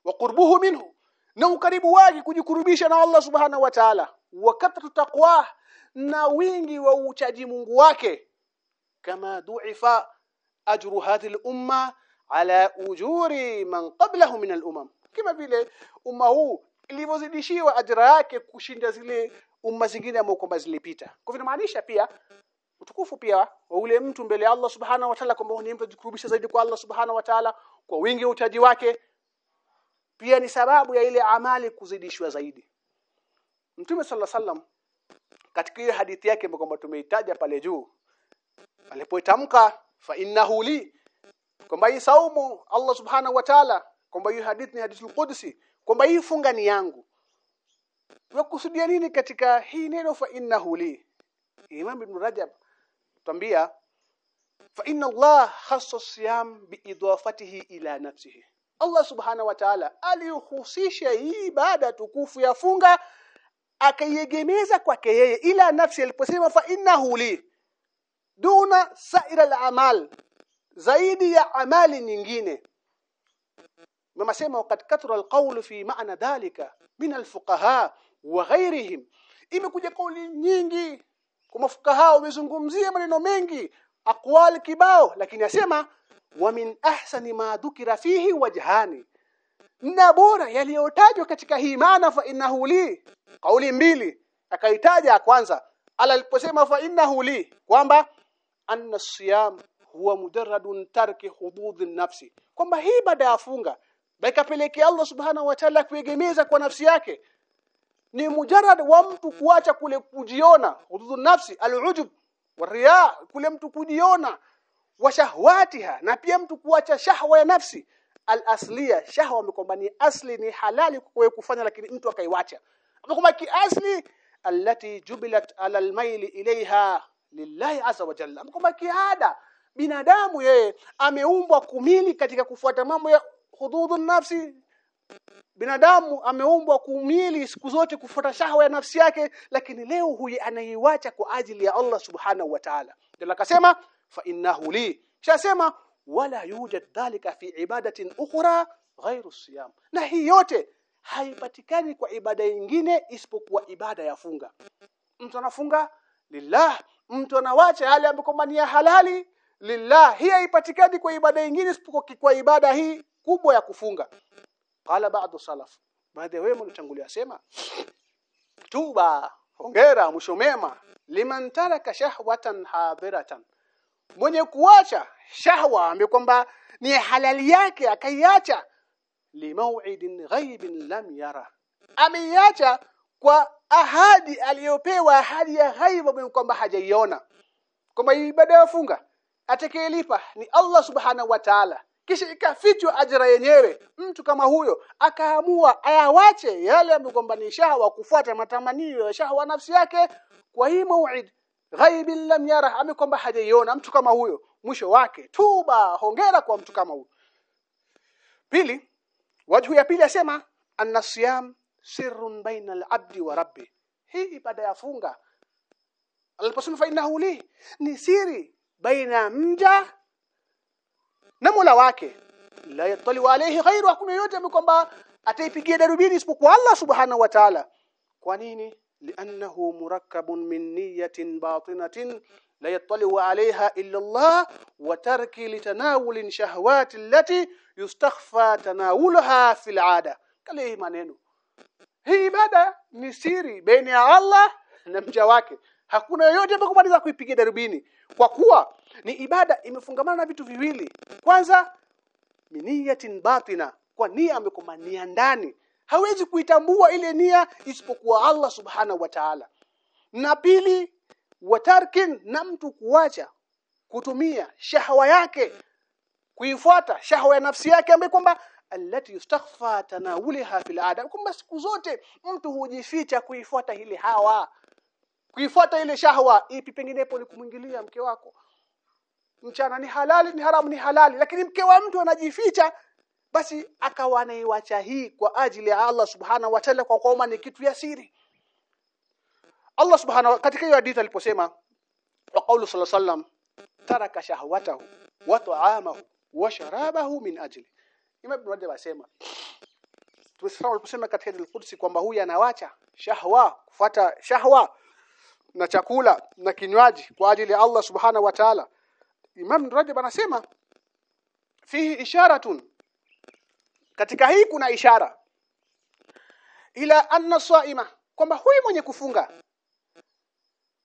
Wa qurbuhu minhu na ukaribu wake kujikurubisha na Allah subhanahu wa ta'ala. Wa katratu taqwa na wingi wa uchaji Mungu wake. Kama du'ifa ajru hadhihi al-umma ala ujuri man qablahu min al-umam kama vile umma huu ilivyozidishiwa ajra yake kushinda zile umma zingine ambao kwamba zilipita. Kwa hivyo maanisha pia utukufu pia wa ule mtu mbele ya Allah subhanahu wa ta'ala kwamba ni mtu ajikurubisha zaidi kwa Allah subhanahu wa ta'ala kwa wingi wa utaji wake. Pia ni sababu ya ile amali kuzidishwa zaidi. Mtume sala sallam katika ile hadithi yake kwamba tumeitaja pale juu alipoitamka fa innahu li kwamba hii saumu Allah subhanahu wa ta'ala kwamba hii hadithi ni hadithi qudsi kwamba hii funga ni yangu wakusudia nini katika hii neno? Fa innahu li. Imam Ibn Rajab tuambia fa inna Allah khassa siyam biidafatihi ila nafsihi. Allah subhanahu wa ta'ala alihusisha hii ibada tukufu ya funga akaiegemeza kwake yeye ila nafsi aliposema fa innahu li. Duna saira al-amal zaidi ya amali nyingine mama sema wakati kathura alqawl fi maana dhalika min alfuqaha wa ghairihim imekuja kauli nyingi. Kwa mafukaha wamezungumzia maneno mengi aqwali kibao lakini asema wa min ahsani ma dhukira fihi wajhani. Na bora yaliyotajwa katika hii maana fa innahu li. Kauli mbili akaitaja kwanza ala aliposema fa innahu li kwamba anna siyam huwa mujarradun tarki hudud nafsi. Kwamba hii baada ya funga baikapelekea Allah subhanahu wa ta'ala kuegemeza kwa nafsi yake. Ni mujarad wa mtu kuacha kule kujiona hududhu nafsi alujub waria kule mtu kujiona washahwatiha na pia mtu kuacha shahwa ya nafsi al-asliya shahwa kwamba ni asli ni halali kwa kufanya lakini mtu akaiwacha. Kwamba kiasli allati jubilat ala al-mail ilaiha lillahi azza wa jalla. Kwamba kiada binadamu yeye ameumbwa kumili katika kufuata mambo ya hududhu nafsi. Binadamu ameumbwa kumili siku zote kufuata shahwa ya nafsi yake lakini leo huyu anaiwacha kwa ajili ya Allah subhanahu wa ta'ala. Ndio akasema fa innahu li. Shasema wala yujad dhalika fi ibadatin ukhra ghairu siyam. Na hii yote haipatikani kwa ibada nyingine isipokuwa ibada ya funga. Mtu anafunga lillah mtu anawacha yale ambayo ni halali lillah hii haipatikani kwa ibada nyingine isipokuwa kwa ibada hii kubwa ya kufunga. Qala ba'du salaf. Baadhi ya wema walitangulia sema tuba hongera mwisho mema liman taraka shahwatan hadiratan mwenye kuacha shahwa amekwamba ni halali yake akaiacha limau'idin ghaibin lam yara. Ameiacha kwa ahadi aliyopewa ahadi ya ghaibu kwamba hajaiona. Kwamba ibada ya funga atakayelipa ni Allah subhanahu wa ta'ala. Kisha ikafichwa ajira yenyewe mtu kama huyo akaamua ayawache yale amegombanisha wa kufuata matamanio ya shahwa nafsi yake. Kwa hii mauid ghaibi lam yara amekwamba hajaiona mtu kama huyo. Mwisho wake tuba hongera kwa mtu kama huyo. Pili wajhu ya pili asema anna siyam sirrun baina al-abdi wa rabbi. Hii ibada ya funga. Aliposema fa li ni siri baina mja na Mola wake. La yatali alayhi ghairu hakuna yote kwamba ataipigia darubini isipokuwa Allah subhanahu wa ta'ala. Kwa nini? Li'annahu murakkabun min niyatin batinatin la yatali alayha illa Allah wa tarki litanawul shahawati allati yustakhfa tanawulaha fil 'ada. Kale maneno. Hii ibada ni siri baina ya Allah na mja wake hakuna yoyote ambaye kuipiga darubini. Kwa kuwa ni ibada imefungamana na vitu viwili. Kwanza niyatin batina. Kwa nia amekumania ndani. Hawezi kuitambua ile nia isipokuwa Allah subhanahu wa ta'ala. Na pili watarkin na mtu kuacha kutumia shahawa yake kuifuata shahawa ya nafsi yake ambaye kwamba alati yustakhfa tanawulha fil adam. Kwamba siku zote mtu hujificha kuifuata hili hawa kuifuata ile shahwa ipi penginepo ni kumwingilia mke wako? Mchana ni halali ni haramu ni halali. Lakini mke wa mtu anajificha basi akawa anaiwacha hii kwa ajili ya Allah subhanahu wa ta'ala kwa kwamba ni kitu ya siri. Allah subhanahu katika hiyo hadithi aliposema wa qawlu sallallahu alayhi taraka shahwatahu wa ta'amahu wa sharabahu min ajli. Imam Ibn Rajab asema tulisema katika al-Qudsi kwamba huyu anawacha shahwa kufuata shahwa na chakula na kinywaji kwa ajili ya Allah subhanahu wa ta'ala. Imam Rajab anasema fihi isharatun. Katika hii kuna ishara ila anna saima kwamba huyu mwenye kufunga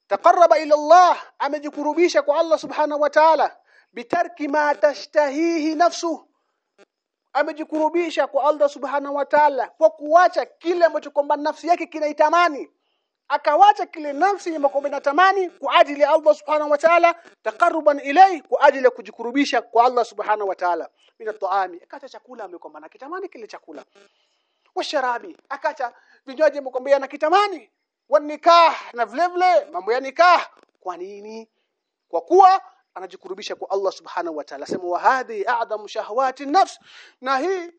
taqarraba ila Allah amejikurubisha kwa Allah subhanahu wa ta'ala bitarki ma tashtahihi nafsu amejikurubisha kwa Allah subhanahu wa ta'ala kwa kuacha kile ambacho kwamba nafsi yake kinaitamani akawacha kile nafsi amakombe na tamani kwa ajili ya Allah subhanahu wa ta'ala takaruban ilay kwa ajili ya kujikurubisha kwa Allah subhanahu wa ta'ala. Bila at-ta'ami akacha chakula amekomba na kitamani kile chakula. Washarabi akacha vinywaji mkombe na kitamani. Wa nikah na vile vile mambo ya nikah. Kwa nini? Kwa kuwa anajikurubisha kwa Allah subhanahu wa ta'ala. Sema wa hadhi a'dhamu shahawati nafs. Na hii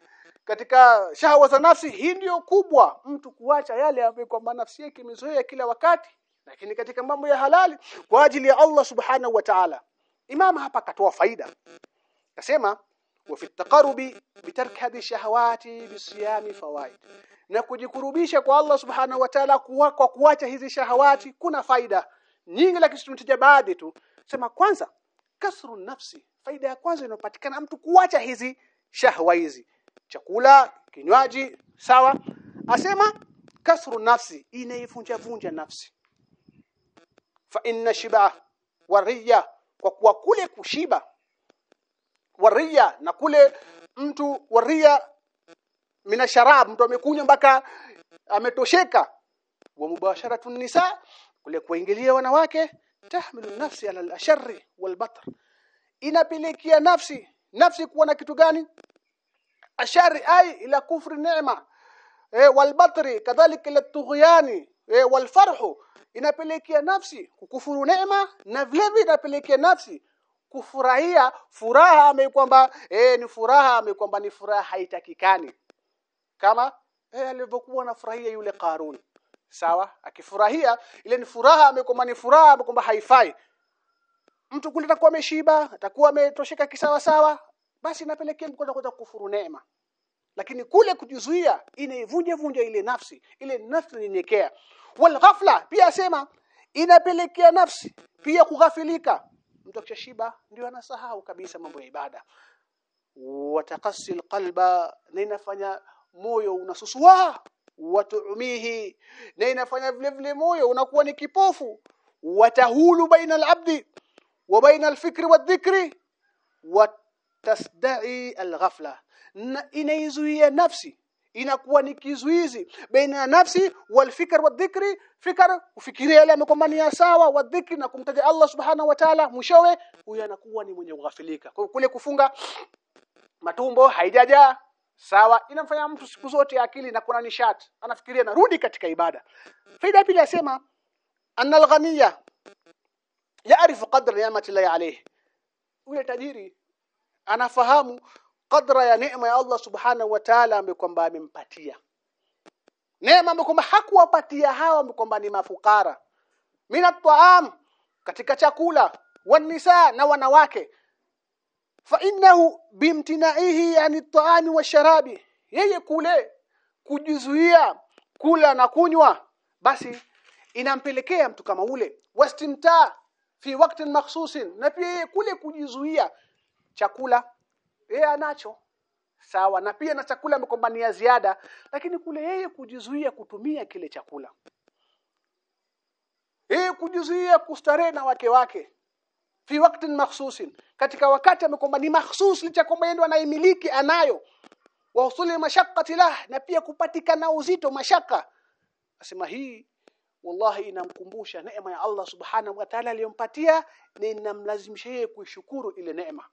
katika shahawa za nafsi hii ndio kubwa mtu kuacha yale ambayo kwamba nafsi yake imezoea kila wakati lakini katika mambo ya halali kwa ajili ya Allah subhanahu wa ta'ala. Imam hapa katoa faida. Akasema wa fi taqarrubi bitarki hadhihi shahawati bisiyami fawaid. Na kujikurubisha kwa Allah subhanahu wa ta'ala kwa kuacha hizi shahawati kuna faida. Nyingi lakini tunataja baadhi tu. Sema kwanza kasru nafsi. Faida ya kwanza inapatikana mtu kuacha hizi shahwa hizi chakula kinywaji sawa. Asema kasru nafsi inaivunja vunja nafsi. Fa inna shiba wariya kwa kuwa kule kushiba wariya na kule mtu waria mina sharab mtu amekunywa mpaka ametosheka. Wa mubasharatu nisa kule kuingilia wanawake tahmilu nafsi ala al-asharri wal-batr inapelekea nafsi nafsi kuwa na kitu gani ashari ay ila kufri neema e, walbatri kadhalika ila tughyani e, walfarhu inapelekea nafsi kukufuru neema na vile vile inapelekea nafsi kufurahia furaha amekwamba kwamba e, ni furaha amekwamba kwamba ni furaha haitakikani kama e, alivyokuwa anafurahia yule Qarun sawa akifurahia ile ni furaha amekwamba kwamba ni furaha amekwamba kwamba haifai mtu kule atakuwa ameshiba atakuwa ametosheka kisawa sawa basi inapelekea mkono kwenda kufuru neema. Lakini kule kujizuia inaivunja vunja ile nafsi ile nafsi inyekea wal ghafla pia asema inapelekea nafsi pia kughafilika. Mtu akishiba ndio anasahau kabisa mambo ya ibada. Watakasi alqalba na inafanya moyo unasusua. Watuumihi na inafanya vile vile moyo unakuwa ni kipofu. Watahulu baina alabdi wa baina alfikri wadhikri watasdai alghafla. Na inaizuia nafsi. Inakuwa ni kizuizi baina ya nafsi walfikr wadhikri fikr ufikiria yale amekombania sawa wadhikri na kumtaja Allah subhana wa ta'ala. Mwishowe huyo anakuwa ni mwenye kughafilika kwa kule kufunga matumbo haijaja sawa inamfanya mtu siku zote akili na kuna nishati. Anafikiria narudi katika ibada. Faida pili asema anal alghaniya yaarifu qadra ni'mati alayhi. Yule tajiri anafahamu kadra ya neema ya Allah subhanahu wa ta'ala amekwamba kwamba amempatia. Neema ambayo kwamba hakuwapatia hawa amekwamba kwamba ni mafukara. Mina taam katika chakula wanisa na wanawake. Fa innahu bimtinaihi yani taami wa sharabi yeye kule kujizuia kula na kunywa basi inampelekea mtu kama ule. Wastimta fi waktin makhsusin na pia yeye kule kujizuia chakula yeye anacho. Sawa na pia na chakula amekombania ziada lakini kule yeye kujizuia kutumia kile chakula. Yeye kujizuia kustarehe na wake wake. Fi wakati makhsusin. Katika wakati amekomba ni makhsus licha kwamba yeye anaimiliki anayo. Wa usuli mashaqqati lah na pia kupatikana uzito mashaka. Asema hii wallahi inamkumbusha neema ya Allah subhanahu wa ta'ala aliyompatia na inamlazimisha yeye kuishukuru ile neema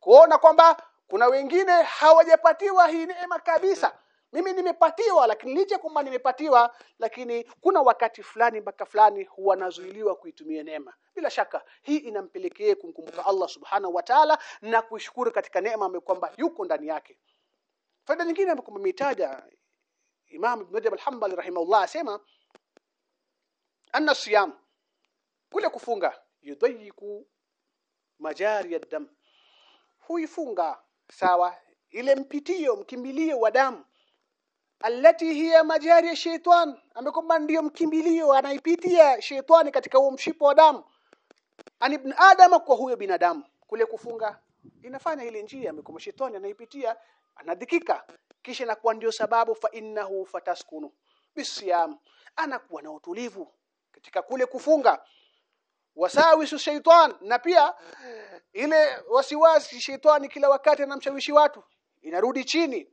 kuona kwamba kuna wengine hawajapatiwa hii neema kabisa. Mimi nimepatiwa lakini licha kwamba nimepatiwa lakini kuna wakati fulani mpaka fulani wanazuiliwa nazuiliwa kuitumia neema. Bila shaka hii inampelekea kumkumbuka Allah subhanahu wa ta'ala na kushukuru katika neema kwamba yuko ndani yake. Faida nyingine ambayo mitaja Imam Ibn Rajab al-Hanbali rahimahullah asema anna siyam kule kufunga yudhayiku majari ad-dam huifunga. Sawa? Ile mpitio mkimbilio wa damu. Alati hiya majari ya shetani amekwamba ndio mkimbilio anaipitia shetani katika huo mshipo wa damu. Ani ibn adam kwa huyo binadamu kule kufunga inafanya ile njia amekwamba shetani anaipitia anadhikika. Kisha inakuwa ndio sababu fa innahu fataskunu bisiyam anakuwa na utulivu katika kule kufunga wasawisu shaitan na pia ile wasiwasi shaitani kila wakati anamshawishi watu inarudi chini.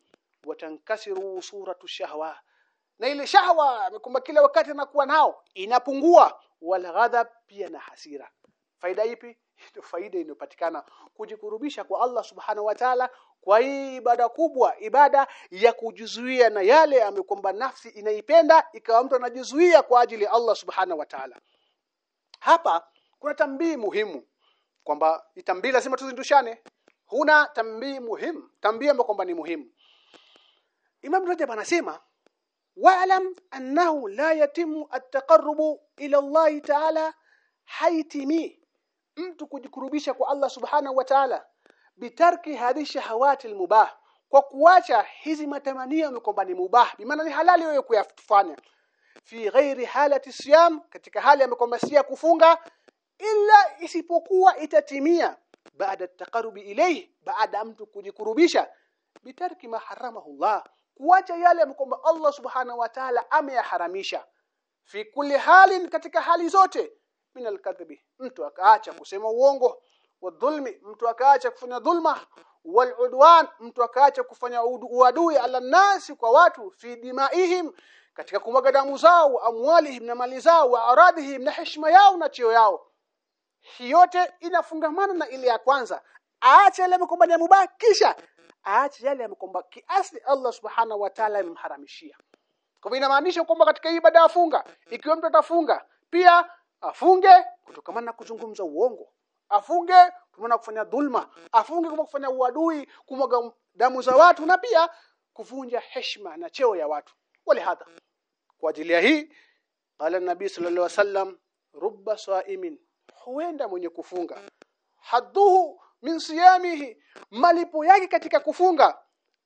Watankasiru suratu shahwa. Na ile shahwa amekumba kila wakati anakuwa nao inapungua. Walghadha pia na hasira. Faida ipi? Ndio faida inayopatikana. Kujikurubisha kwa Allah subhanahu wa ta'ala kwa hii ibada kubwa ibada ya kujizuia na yale amekwamba nafsi inaipenda ikawa mtu anajizuia kwa ajili ya Allah subhanahu wa ta'ala. Hapa kuna tambii muhimu kwamba tambii lazima tuzindushane. Huna tambii muhimu tambii ambayo kwamba ni muhimu. Imam Rajab anasema wa'lam annahu la yatimu at-taqarrubu ila Allah ta'ala haitimi mtu kujikurubisha kwa Allah subhanahu wa ta'ala bitarki hadhi shahawati mubah kwa kuacha hizi matamanio kwamba ni mubah bimaana ni halali wewe kuyafanya fi ghairi halati siyam katika hali ya kwamba si kufunga illa isipokuwa itatimia. Baada taqarubi ilayhi baada mtu kujikurubisha bitarki ma haramahu Allah kuacha yale kwamba Allah subhanahu wa ta'ala ameyaharamisha. Fi kulli halin katika hali zote min alkadhibi mtu akaacha kusema uongo wadhulmi mtu akaacha kufanya dhulma waludwan mtu akaacha kufanya uadui ala nasi kwa watu fi dimaihim katika kumwaga damu zao amwalihim na mali zao wa aradihim na heshima yao na cheo yao yote inafungamana na ile ya kwanza. Aache yale namba kisha aache yale mkomba kiasi Allah subhanahu wa ta'ala amemharamishia. Kwa hivyo inamaanisha kwamba katika hii ibada afunga. Ikiwa mtu atafunga pia afunge kutokana na kuzungumza uongo. Afunge kumana kufanya dhulma. Afunge kwa kufanya uadui kumwaga damu za watu na pia kuvunja heshima na cheo ya watu. Wale hadha. Kwa ajili ya hii qala nabii sallallahu alaihi wasallam rubba saimin huenda mwenye kufunga. Hadduhu min siyamihi malipo yake katika kufunga.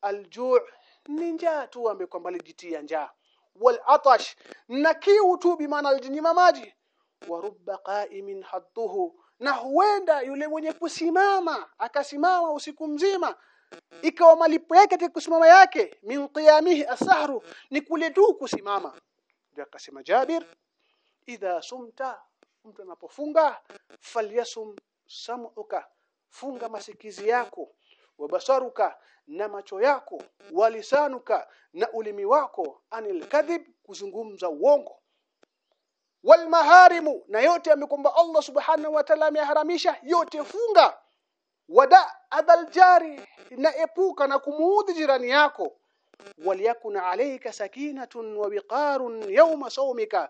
Aljuu ni njaa tu ambaye kwamba alijitia njaa. Wal atash na kiu tu bimaana alijinyima maji. Wa rubba qa'imin hadduhu na huenda yule mwenye kusimama akasimama usiku mzima. Ikawa malipo yake katika kusimama yake min qiyamihi asahru ni kule tu kusimama. Ndio akasema Jabir idha sumta mtu anapofunga falyasum sam'uka funga masikizi yako wabasaruka na macho yako walisanuka na ulimi wako anil kadhib kuzungumza uongo. Wal maharimu na yote amekomba Allah subhanahu wa ta'ala ameharamisha yote funga. Wada adhal jari na epuka na kumuudhi jirani yako. Waliyakun alayka sakinatun wa wiqarun yawma sawmika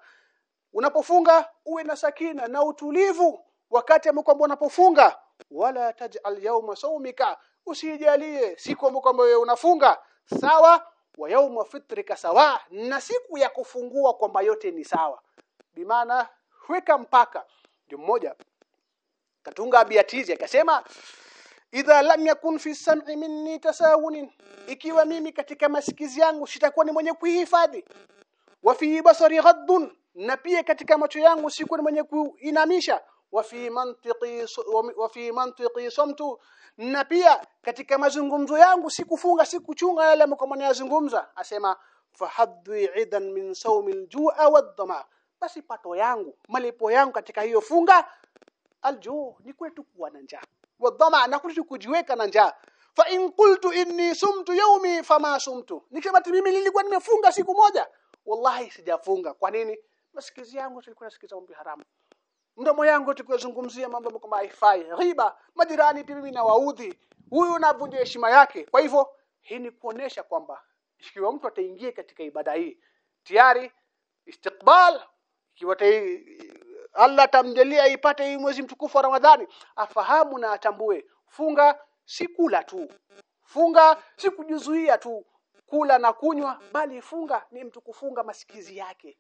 unapofunga uwe na sakina na utulivu wakati ambapo unapofunga. Wala taj'al yawma sawmika usijalie siku ambapo wewe unafunga sawa? Wa yawma fitrika sawa? Na siku ya kufungua kwamba yote ni sawa. Bimaana weka mpaka. Ndio mmoja. Katunga abiatizi akasema idha lam yakun fi sam'i minni tasawun ikiwa mimi katika masikizi yangu sitakuwa ni mwenye kuhifadhi wa fi basari ghaddun na pia katika macho yangu sikuwa ni mwenye kuinamisha. Wa fi mantiqi wa fi mantiqi samtu na pia katika mazungumzo yangu sikufunga sikuchunga yale ambayo yazungumza asema fahadhi idan min sawmi aljua wadhama basi pato yangu malipo yangu katika hiyo funga aljuu ni kwetu kuwa na njaa. Wadhama na kwetu kujiweka na njaa. Fa in qultu inni sumtu yawmi fama sumtu. Nikisema mimi nilikuwa nimefunga siku moja. Wallahi sijafunga. Kwa nini masikizi yangu tulikuwa nasikiza mambo haramu. Mdomo yangu tukizungumzia mambo kama haifai. Riba majirani mimi na waudhi. Huyu anavunja heshima yake. Kwa hivyo hii ni kuonesha kwamba ikiwa mtu ataingia katika ibada hii tayari istiqbal ikiwa Allah tamjalia ipate hii mwezi mtukufu wa Ramadhani afahamu na atambue. Funga si kula tu. Funga si kujizuia tu kula na kunywa bali funga ni mtu kufunga masikizi yake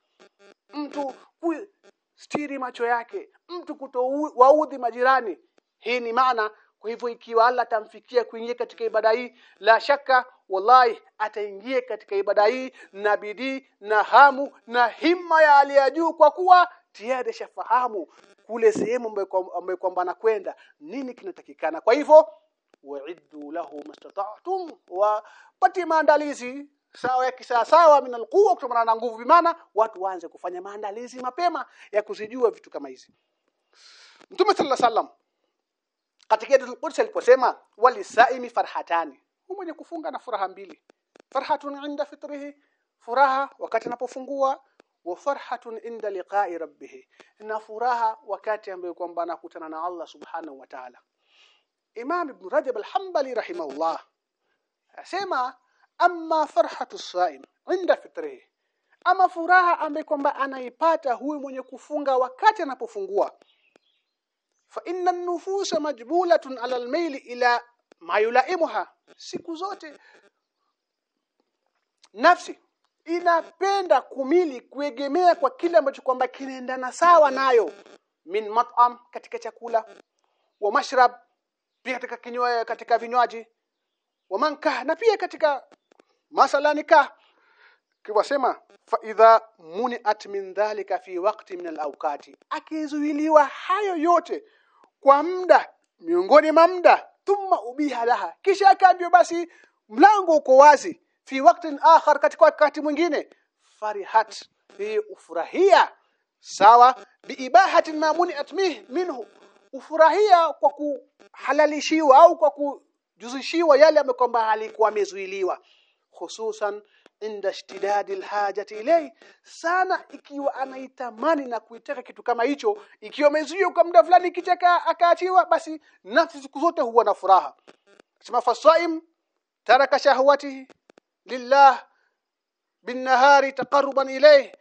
mtu kustiri macho yake. Mtu kutowaudhi majirani. Hii ni maana kwa hivyo ikiwa Allah atamfikia kuingia katika ibada hii la shaka wallahi ataingia katika ibada hii na bidii na hamu na himma ya hali ya juu kwa kuwa tayari shafahamu kule sehemu ambayo kwamba anakwenda nini kinatakikana. Kwa hivyo wa'iddu lahu mastata'tum wa pati maandalizi sawa ya kisawasawa min alquwa kutokana na nguvu bimana watu waanze kufanya maandalizi mapema ya kuzijua vitu kama hizi. Mtume sallallahu alaihi wasallam katika Eidul Quds aliposema walisaimi farhatani. Mwenye kufunga na furaha mbili. Farhatun inda fitrihi furaha wakati anapofungua wa farhatun inda liqa'i rabbih na furaha wakati ambaye kwamba anakutana na Allah subhanahu wa ta'ala. Imam Ibn Rajab al-Hanbali rahimahullah asema amma farhatu saim inda fitrihi ama furaha ambaye kwamba anaipata huyu mwenye kufunga wakati anapofungua. Fa inna an-nufusa majbulatun ala al-mail ila mayulaimuha siku zote nafsi inapenda kumili kuegemea kwa kile ambacho kwamba kinaendana sawa nayo. Min mat'am katika chakula. Wa mashrab pia katika kinywa katika vinywaji. Wa manka na pia katika masala nikah kiwasema fa idha muniat min dhalika fi waqti min alawqati. Akizuiliwa hayo yote kwa muda miongoni mwa muda thumma ubiha laha. Kisha akaambiwa basi mlango uko wazi fi waqtin akhar katika wakati mwingine. Farihat hii ufurahia. Sawa biibahatin ma muniat minhu. Ufurahia kwa kuhalalishiwa au kwa kujuzishiwa yale ambayo kwamba alikuwa amezuiliwa hususan inda ishtidadi alhajati ilay sana ikiwa anaitamani na kuitaka kitu kama hicho ikiwa amezuia kwa muda fulani kichaka akaachiwa basi nafsi siku zote huwa na furaha. Sema fasaim taraka shahwati lillah binahari taqarruban ilayhi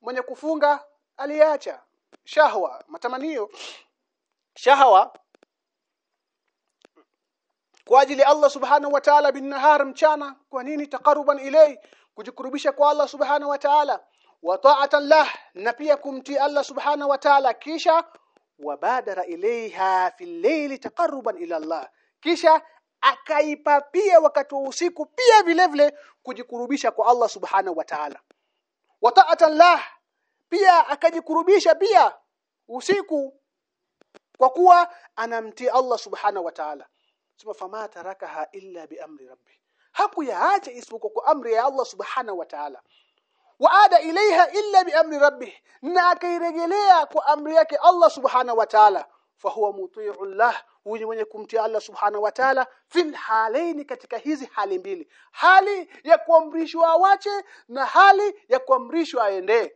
mwenye kufunga aliacha shahwa matamanio. Shahwa kwa ajili Allah subhanahu wa ta'ala binahar mchana kwa nini taqaruban ilay? Kujikurubisha kwa Allah subhanahu wa ta'ala. Wa ta'atan lah na pia kumtii Allah subhanahu wa ta'ala. Kisha wabadara ilaiha fil layli taqarruban ila Allah. Kisha akaipa pia wakati wa usiku pia vile vile kujikurubisha kwa Allah subhanahu wa ta'ala. Wa ta'atan lah pia akajikurubisha pia usiku. Kwa kuwa anamtii Allah subhanahu wa ta'ala sema fama tarakaha illa biamri rabbi. Hakuyaacha isipokuwa kwa amri ya Allah subhanahu wa ta'ala. Waada ilaiha illa biamri rabbi. Na akairejelea kwa amri yake Allah subhanahu wa ta'ala. Fahuwa muti'u lah huyu mwenye kumtii Allah subhanahu wa ta'ala fil halaini katika hizi hali mbili. Hali ya kuamrishwa awache na hali ya kuamrishwa aendee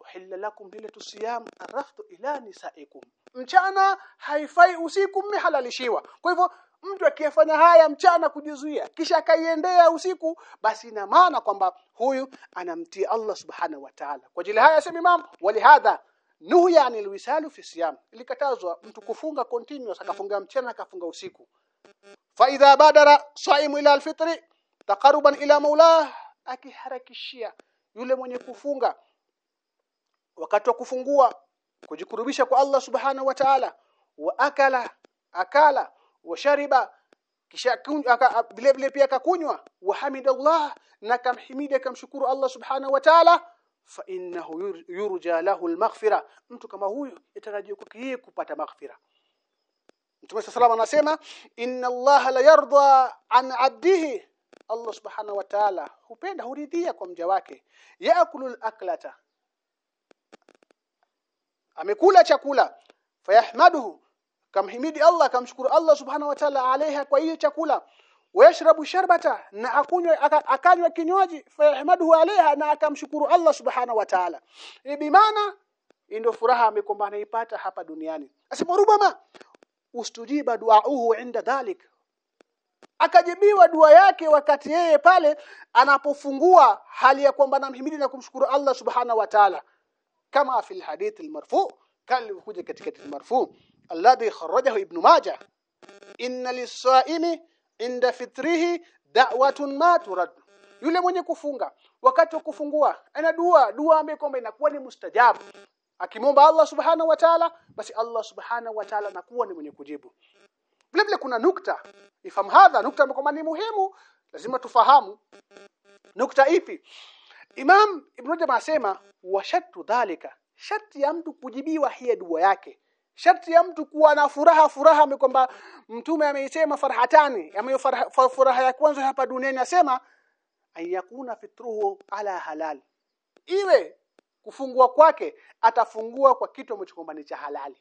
uhilla lakum lilatu siyam araftu ila nisaikum. Mchana haifai usiku mmehalalishiwa. Kwa hivyo mtu akiyafanya haya mchana kujizuia kisha akaiendea usiku basi ina maana kwamba huyu anamtii Allah subhanahu wa ta'ala. Kwa ajili haya sema imam walihadha nuhya anil wisalu fi siyam. Ilikatazwa mtu kufunga continuous akafunga mchana akafunga usiku. Fa idha badara saimu ila alfitri taqaruban ila maulah akiharakishia yule mwenye kufunga. Wakati wa kufungua kujikurubisha kwa Allah subhanahu wa ta'ala wa akala akala wa shariba kisha vile vile pia akakunywa wa hamidallah na kamhimidi kamshukuru Allah subhanahu wa ta'ala fa innahu yurja lahu almaghfira. Mtu kama huyu itarajiwa kwake kupata maghfira. Mtume sallallahu anasema inna Allah la yarda an 'abdihi. Allah subhanahu wa ta'ala hupenda huridhia kwa mja wake. Yaakulu aklata amekula chakula. Fayahmaduhu kamhimidi Allah kamshukuru Allah subhanahu wa ta'ala alaiha kwa hiyo chakula. Wayashrabu sharbata na akunywa akanywa kinywaji fayahmaduhu alaiha na akamshukuru Allah subhanahu wa ta'ala. Bimaana ndio furaha amekomba anaipata hapa duniani. Asema rubama ustujiba duauhu inda dhalik. Akajibiwa dua yake wakati yeye pale anapofungua hali ya kwamba namhimidi na kumshukuru Allah subhanahu wa ta'ala. Kama fi alhadith almarfu kali kuja katika hadith marfu alladhi kharajahu ibn majah. Inna lis-sa'imi inda fitrihi da'watun ma turad. Yule mwenye kufunga wakati wa kufungua ana dua dua ambayo kwamba inakuwa ni mustajabu akimomba Allah subhanahu wa ta'ala basi Allah subhanahu wa ta'ala anakuwa ni mwenye kujibu. Vile vile kuna nukta. Ifahamu hadha nukta ambayo ni muhimu lazima tufahamu. Nukta ipi? Imam Ibn Rajab anasema wa shartu dhalika. Shati ya mtu kujibiwa hiya dua yake sharti ya mtu kuwa na furaha furaha ni kwamba mtume ameisema farhatani ameyo furaha ya kwanza hapa duniani asema ayakuna fitruhu ala halal. Iwe kufungua kwake atafungua kwa kitu ambacho kwamba ni cha halali.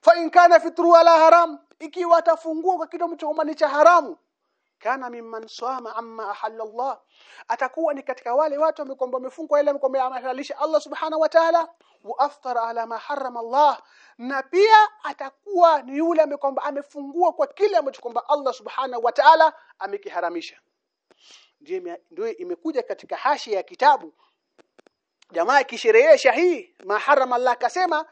Fa in kana fitruhu ala haram ikiwa atafungua kwa kitu ambacho kwamba ni cha haramu kana mimman swama amma ahalla Allah. Atakuwa ni katika wale watu kwamba wamefungwa ile kwamba amehalalisha Allah subhanahu wa ta'ala wa aftara ala ma harrama Allah. Na pia atakuwa ni yule amekomba amefungua kwa kile ambacho kwamba Allah subhanahu wa ta'ala amekiharamisha. Ndio imekuja katika hashi ya kitabu? Jamaa akisherehesha hii maharama Allah akasema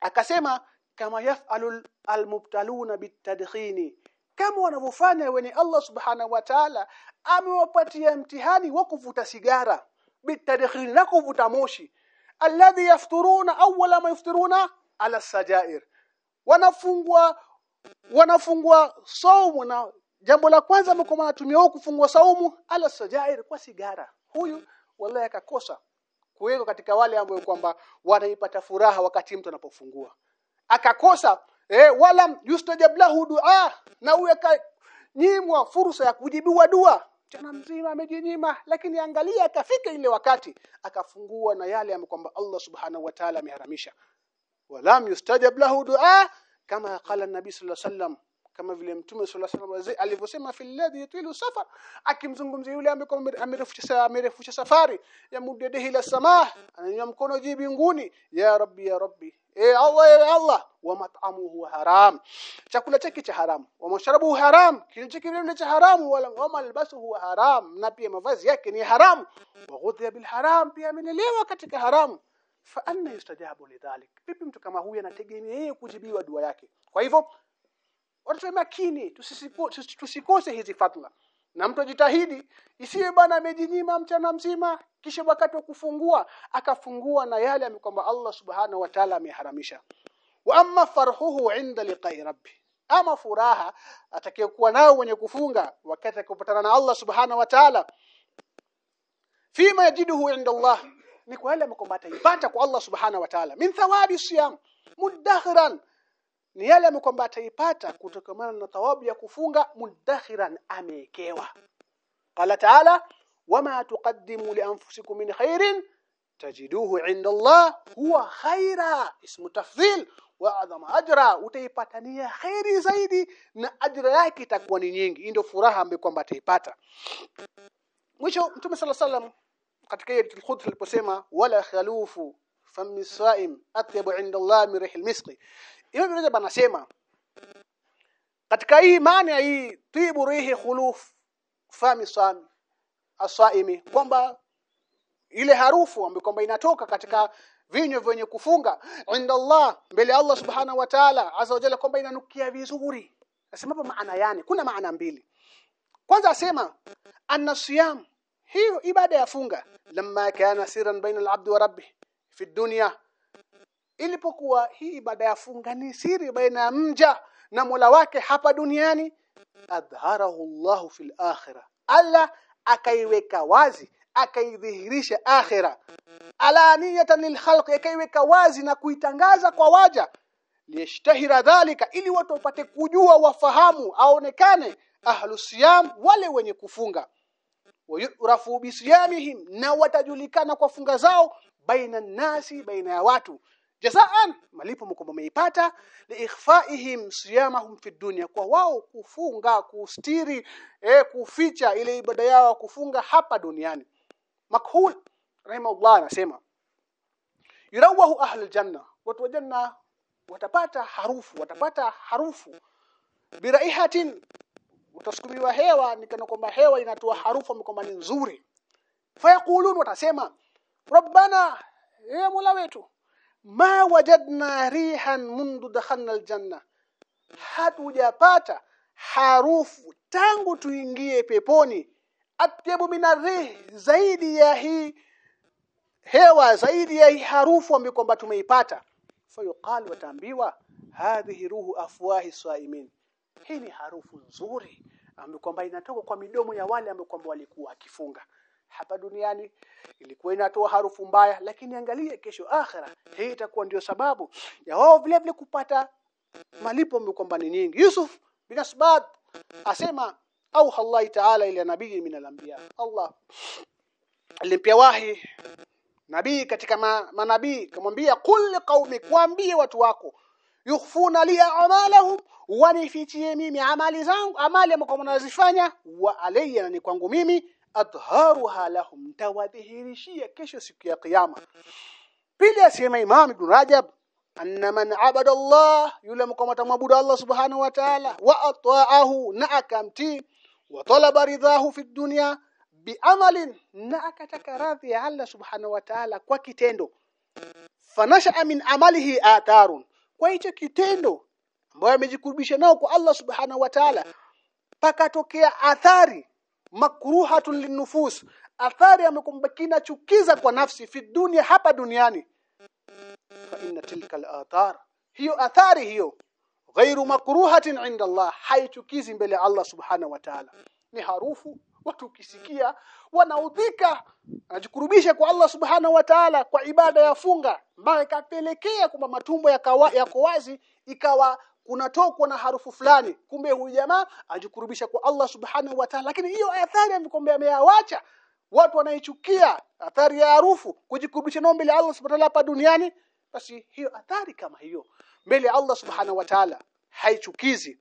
akasema kama yaf'alul almubtaluna bitadkhini kama wanavyofanya wenye Allah subhanahu wa ta'ala amewapatia mtihani wa kuvuta sigara. Bitadkhil na kuvuta moshi. Alladhi yafturuna awwala ma yafturuna ala sajair. Wanafungwa wanafungwa saumu na jambo la kwanza mko wanatumia kufungwa saumu ala sajair kwa sigara. Huyu wallahi akakosa kuwekwa katika wale ambao kwamba wanaipata furaha wakati mtu anapofungua. Akakosa eh wala yustajab lahu dua na uweka nyimwa fursa ya kujibiwa dua. Jana mzima amejinyima lakini angalia akafika ile wakati akafungua na yale ambayo kwamba Allah subhanahu wa ta'ala ameharamisha. Walam yustajab lahu dua kama qala nabii sallallahu alaihi wasallam kama vile mtume sallallahu alaihi wasallam alivyosema fil ladhi yatilu safar. Akimzungumzia yule ambaye amerefusha amerefusha safari ya mudadehi la samaa ananywa mkono juu binguni ya rabbi ya rabbi e Allah ya Allah. Wa mat'amuhu haram. Chakula chake cha haram. Wa mashrabuhu haram. Kinywaji chake cha haramu wala wa malbasuhu haram. Na pia mavazi yake ni haramu wa ghudhiya bil haram. Pia amenelewa katika haramu fa anna yustajabu lidhalik vipi mtu kama huyu anategemea yeye kujibiwa dua yake? Kwa hivyo watu makini tusikose hizi fadhila na mtu ajitahidi isiwe bana amejinyima mchana mzima kisha wakati wa kufungua akafungua na yale amekwamba Allah subhanahu wa ta'ala ameharamisha. Wa amma farhuhu inda liqa'i rabbi ama furaha atakayekuwa nao mwenye kufunga wakati akipatana na Allah subhanahu wa ta'ala. Fima yajiduhu inda Allah ni kwa yale amekwamba ataipata kwa Allah subhanahu wa ta'ala. Min thawabi siyam mudakhiran ni yale kwamba ataipata kutokana na thawabu ya kufunga mudakhiran amekewa qala ta'ala wama tuqaddimu li anfusikum min khairin tajiduhu 'inda Allah huwa khaira ismu tafdhil wa adhama ajra. Utaipatania khairi zaidi na ajra yake itakuwa ni nyingi. Ndio furaha ambayo kwamba ataipata. Mwisho mtume sala salam katika ile khudh aliposema wala khalufu fami saim atyabu 'inda Allah min rihil miski Ibn Rajab anasema. Katika hii maana ya hii tibu rihi khuluf fami sami asaimi kwamba ile harufu ambayo kwamba inatoka katika vinyo vyenye kufunga inda Allah mbele Allah subhanahu wa ta'ala azza wa jalla kwamba inanukia vizuri. Nasema hapa maana yani kuna maana mbili. Kwanza asema anna siyam hiyo ibada ya funga lamma kana siran baina al-abd wa rabbih fi dunya ilipokuwa hii ibada ya funga ni siri baina ya mja na Mola wake hapa duniani adharahu Allah fil akhirah. Allah akaiweka wazi akaidhihirisha akhira alaniyatan lilkhalq akaiweka wazi na kuitangaza kwa waja. Liyashtahira dhalika ili watu wapate kujua wafahamu aonekane ahlu siyam wale wenye kufunga. Wayurafu bisiyamihim na watajulikana kwa funga zao baina nasi baina ya watu jazaan malipo mkombo meipata liikhfaihim siyamahum fi dunya kwa wao kufunga kustiri eh, kuficha ile ibada yao kufunga hapa duniani. Makhul rahimahullah anasema yurawahu ahli janna watu wa janna watapata harufu watapata harufu. Biraihatin utasukumiwa hewa nikana kwamba hewa inatoa harufu kwamba nzuri. Fayaqulun watasema rabbana ya mola wetu ma wajadna rihan mundu dakhalna aljanna. Hatujapata harufu tangu tuingie peponi atyabu minarih zaidi ya hii hewa zaidi ya hii harufu ambayo kwamba tumeipata. Fayuqal wataambiwa hadhihi ruhu afwahi saimin. Hii ni harufu nzuri ambayo kwamba inatoka kwa midomo ya wale ambao kwamba walikuwa akifunga hapa duniani ilikuwa inatoa harufu mbaya lakini angalie kesho akhira hii itakuwa ndio sababu ya wao vile vile kupata malipo kwamba ni nyingi. Yusuf bin Asbad asema au Allah Taala ila nabii min al-anbiya. Allah alimpia wahi nabii katika ma, manabii kamwambia kul qaumi kuambie watu wako yukhfuna li a'malahum wanifichie mimi amali zangu amali ambazo wanazifanya wa alayya ni kwangu mimi adharuha lahum tawadhihirishia kesho siku ya kiyama pili asema imam ibn rajab anna man abada Allah yule mkomata mwabudu Allah subhanahu wa ta'ala wa ata'ahu na akamti wa talaba ridahu fi dunya biamalin na akataka radhi ya Allah subhanahu wa ta'ala kwa kitendo fanasha min amalihi atharun kwa hicho kitendo ambayo amejikurubisha nao kwa Allah subhanahu wa ta'ala pakatokea athari makruhatun linufus. Athari amekumbakina chukiza kwa nafsi fi dunia hapa duniani. Fa inna tilka al-athar hiyo athari hiyo ghairu makruhatin inda Allah haichukizi mbele Allah subhana wa ta'ala. Ni harufu watu kisikia wanaudhika anajikurubisha kwa Allah subhana wa ta'ala kwa ibada ya funga. Mpaka ikapelekea kwamba matumbo yako ya wazi ikawa kunatokwa na harufu fulani. Kumbe huyu jamaa ajikurubisha kwa Allah subhanahu wa ta'ala. Lakini hiyo athari amekombea ameawacha. Watu wanaichukia athari ya harufu kujikurubisha nao mbele Allah subhanahu wa ta'ala hapa duniani. Basi hiyo athari kama hiyo mbele Allah subhanahu wa ta'ala haichukizi.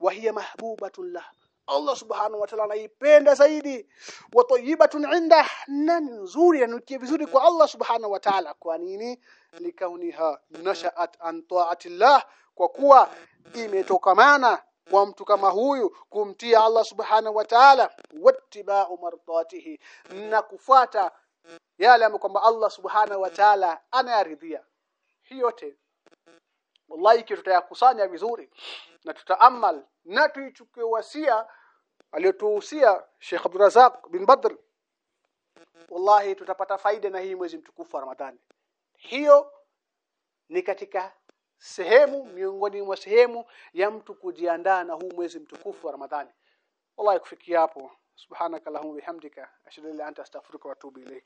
Wa hiya mahbubatun lah. Allah subhanahu wa ta'ala anaipenda zaidi. Wa tayyibatun inda na nzuri anukie vizuri kwa Allah subhanahu wa ta'ala. Kwa nini? Likauniha nashaat an ta'atillah kwa kuwa imetokamana kwa mtu kama huyu kumtia Allah subhanahu wa ta'ala wattiba'u mardatihi na kufuata yale ambayo kwamba Allah subhanahu wa ta'ala anayaridhia hii yote wallahi tutayakusanya vizuri na tutaamal na tuichukue wasia aliyotuhusia Sheikh Abdurrazak bin Badr wallahi tutapata faida na hii mwezi mtukufu wa Ramadhani. Hiyo ni katika sehemu miongoni mwa sehemu ya mtu kujiandaa na huu mwezi mtukufu wa Ramadhani. Wallahi kufikia hapo subhanaka allahumma bihamdika ashhadu an la ilaha illa anta astaghfiruka wa atubu ilayk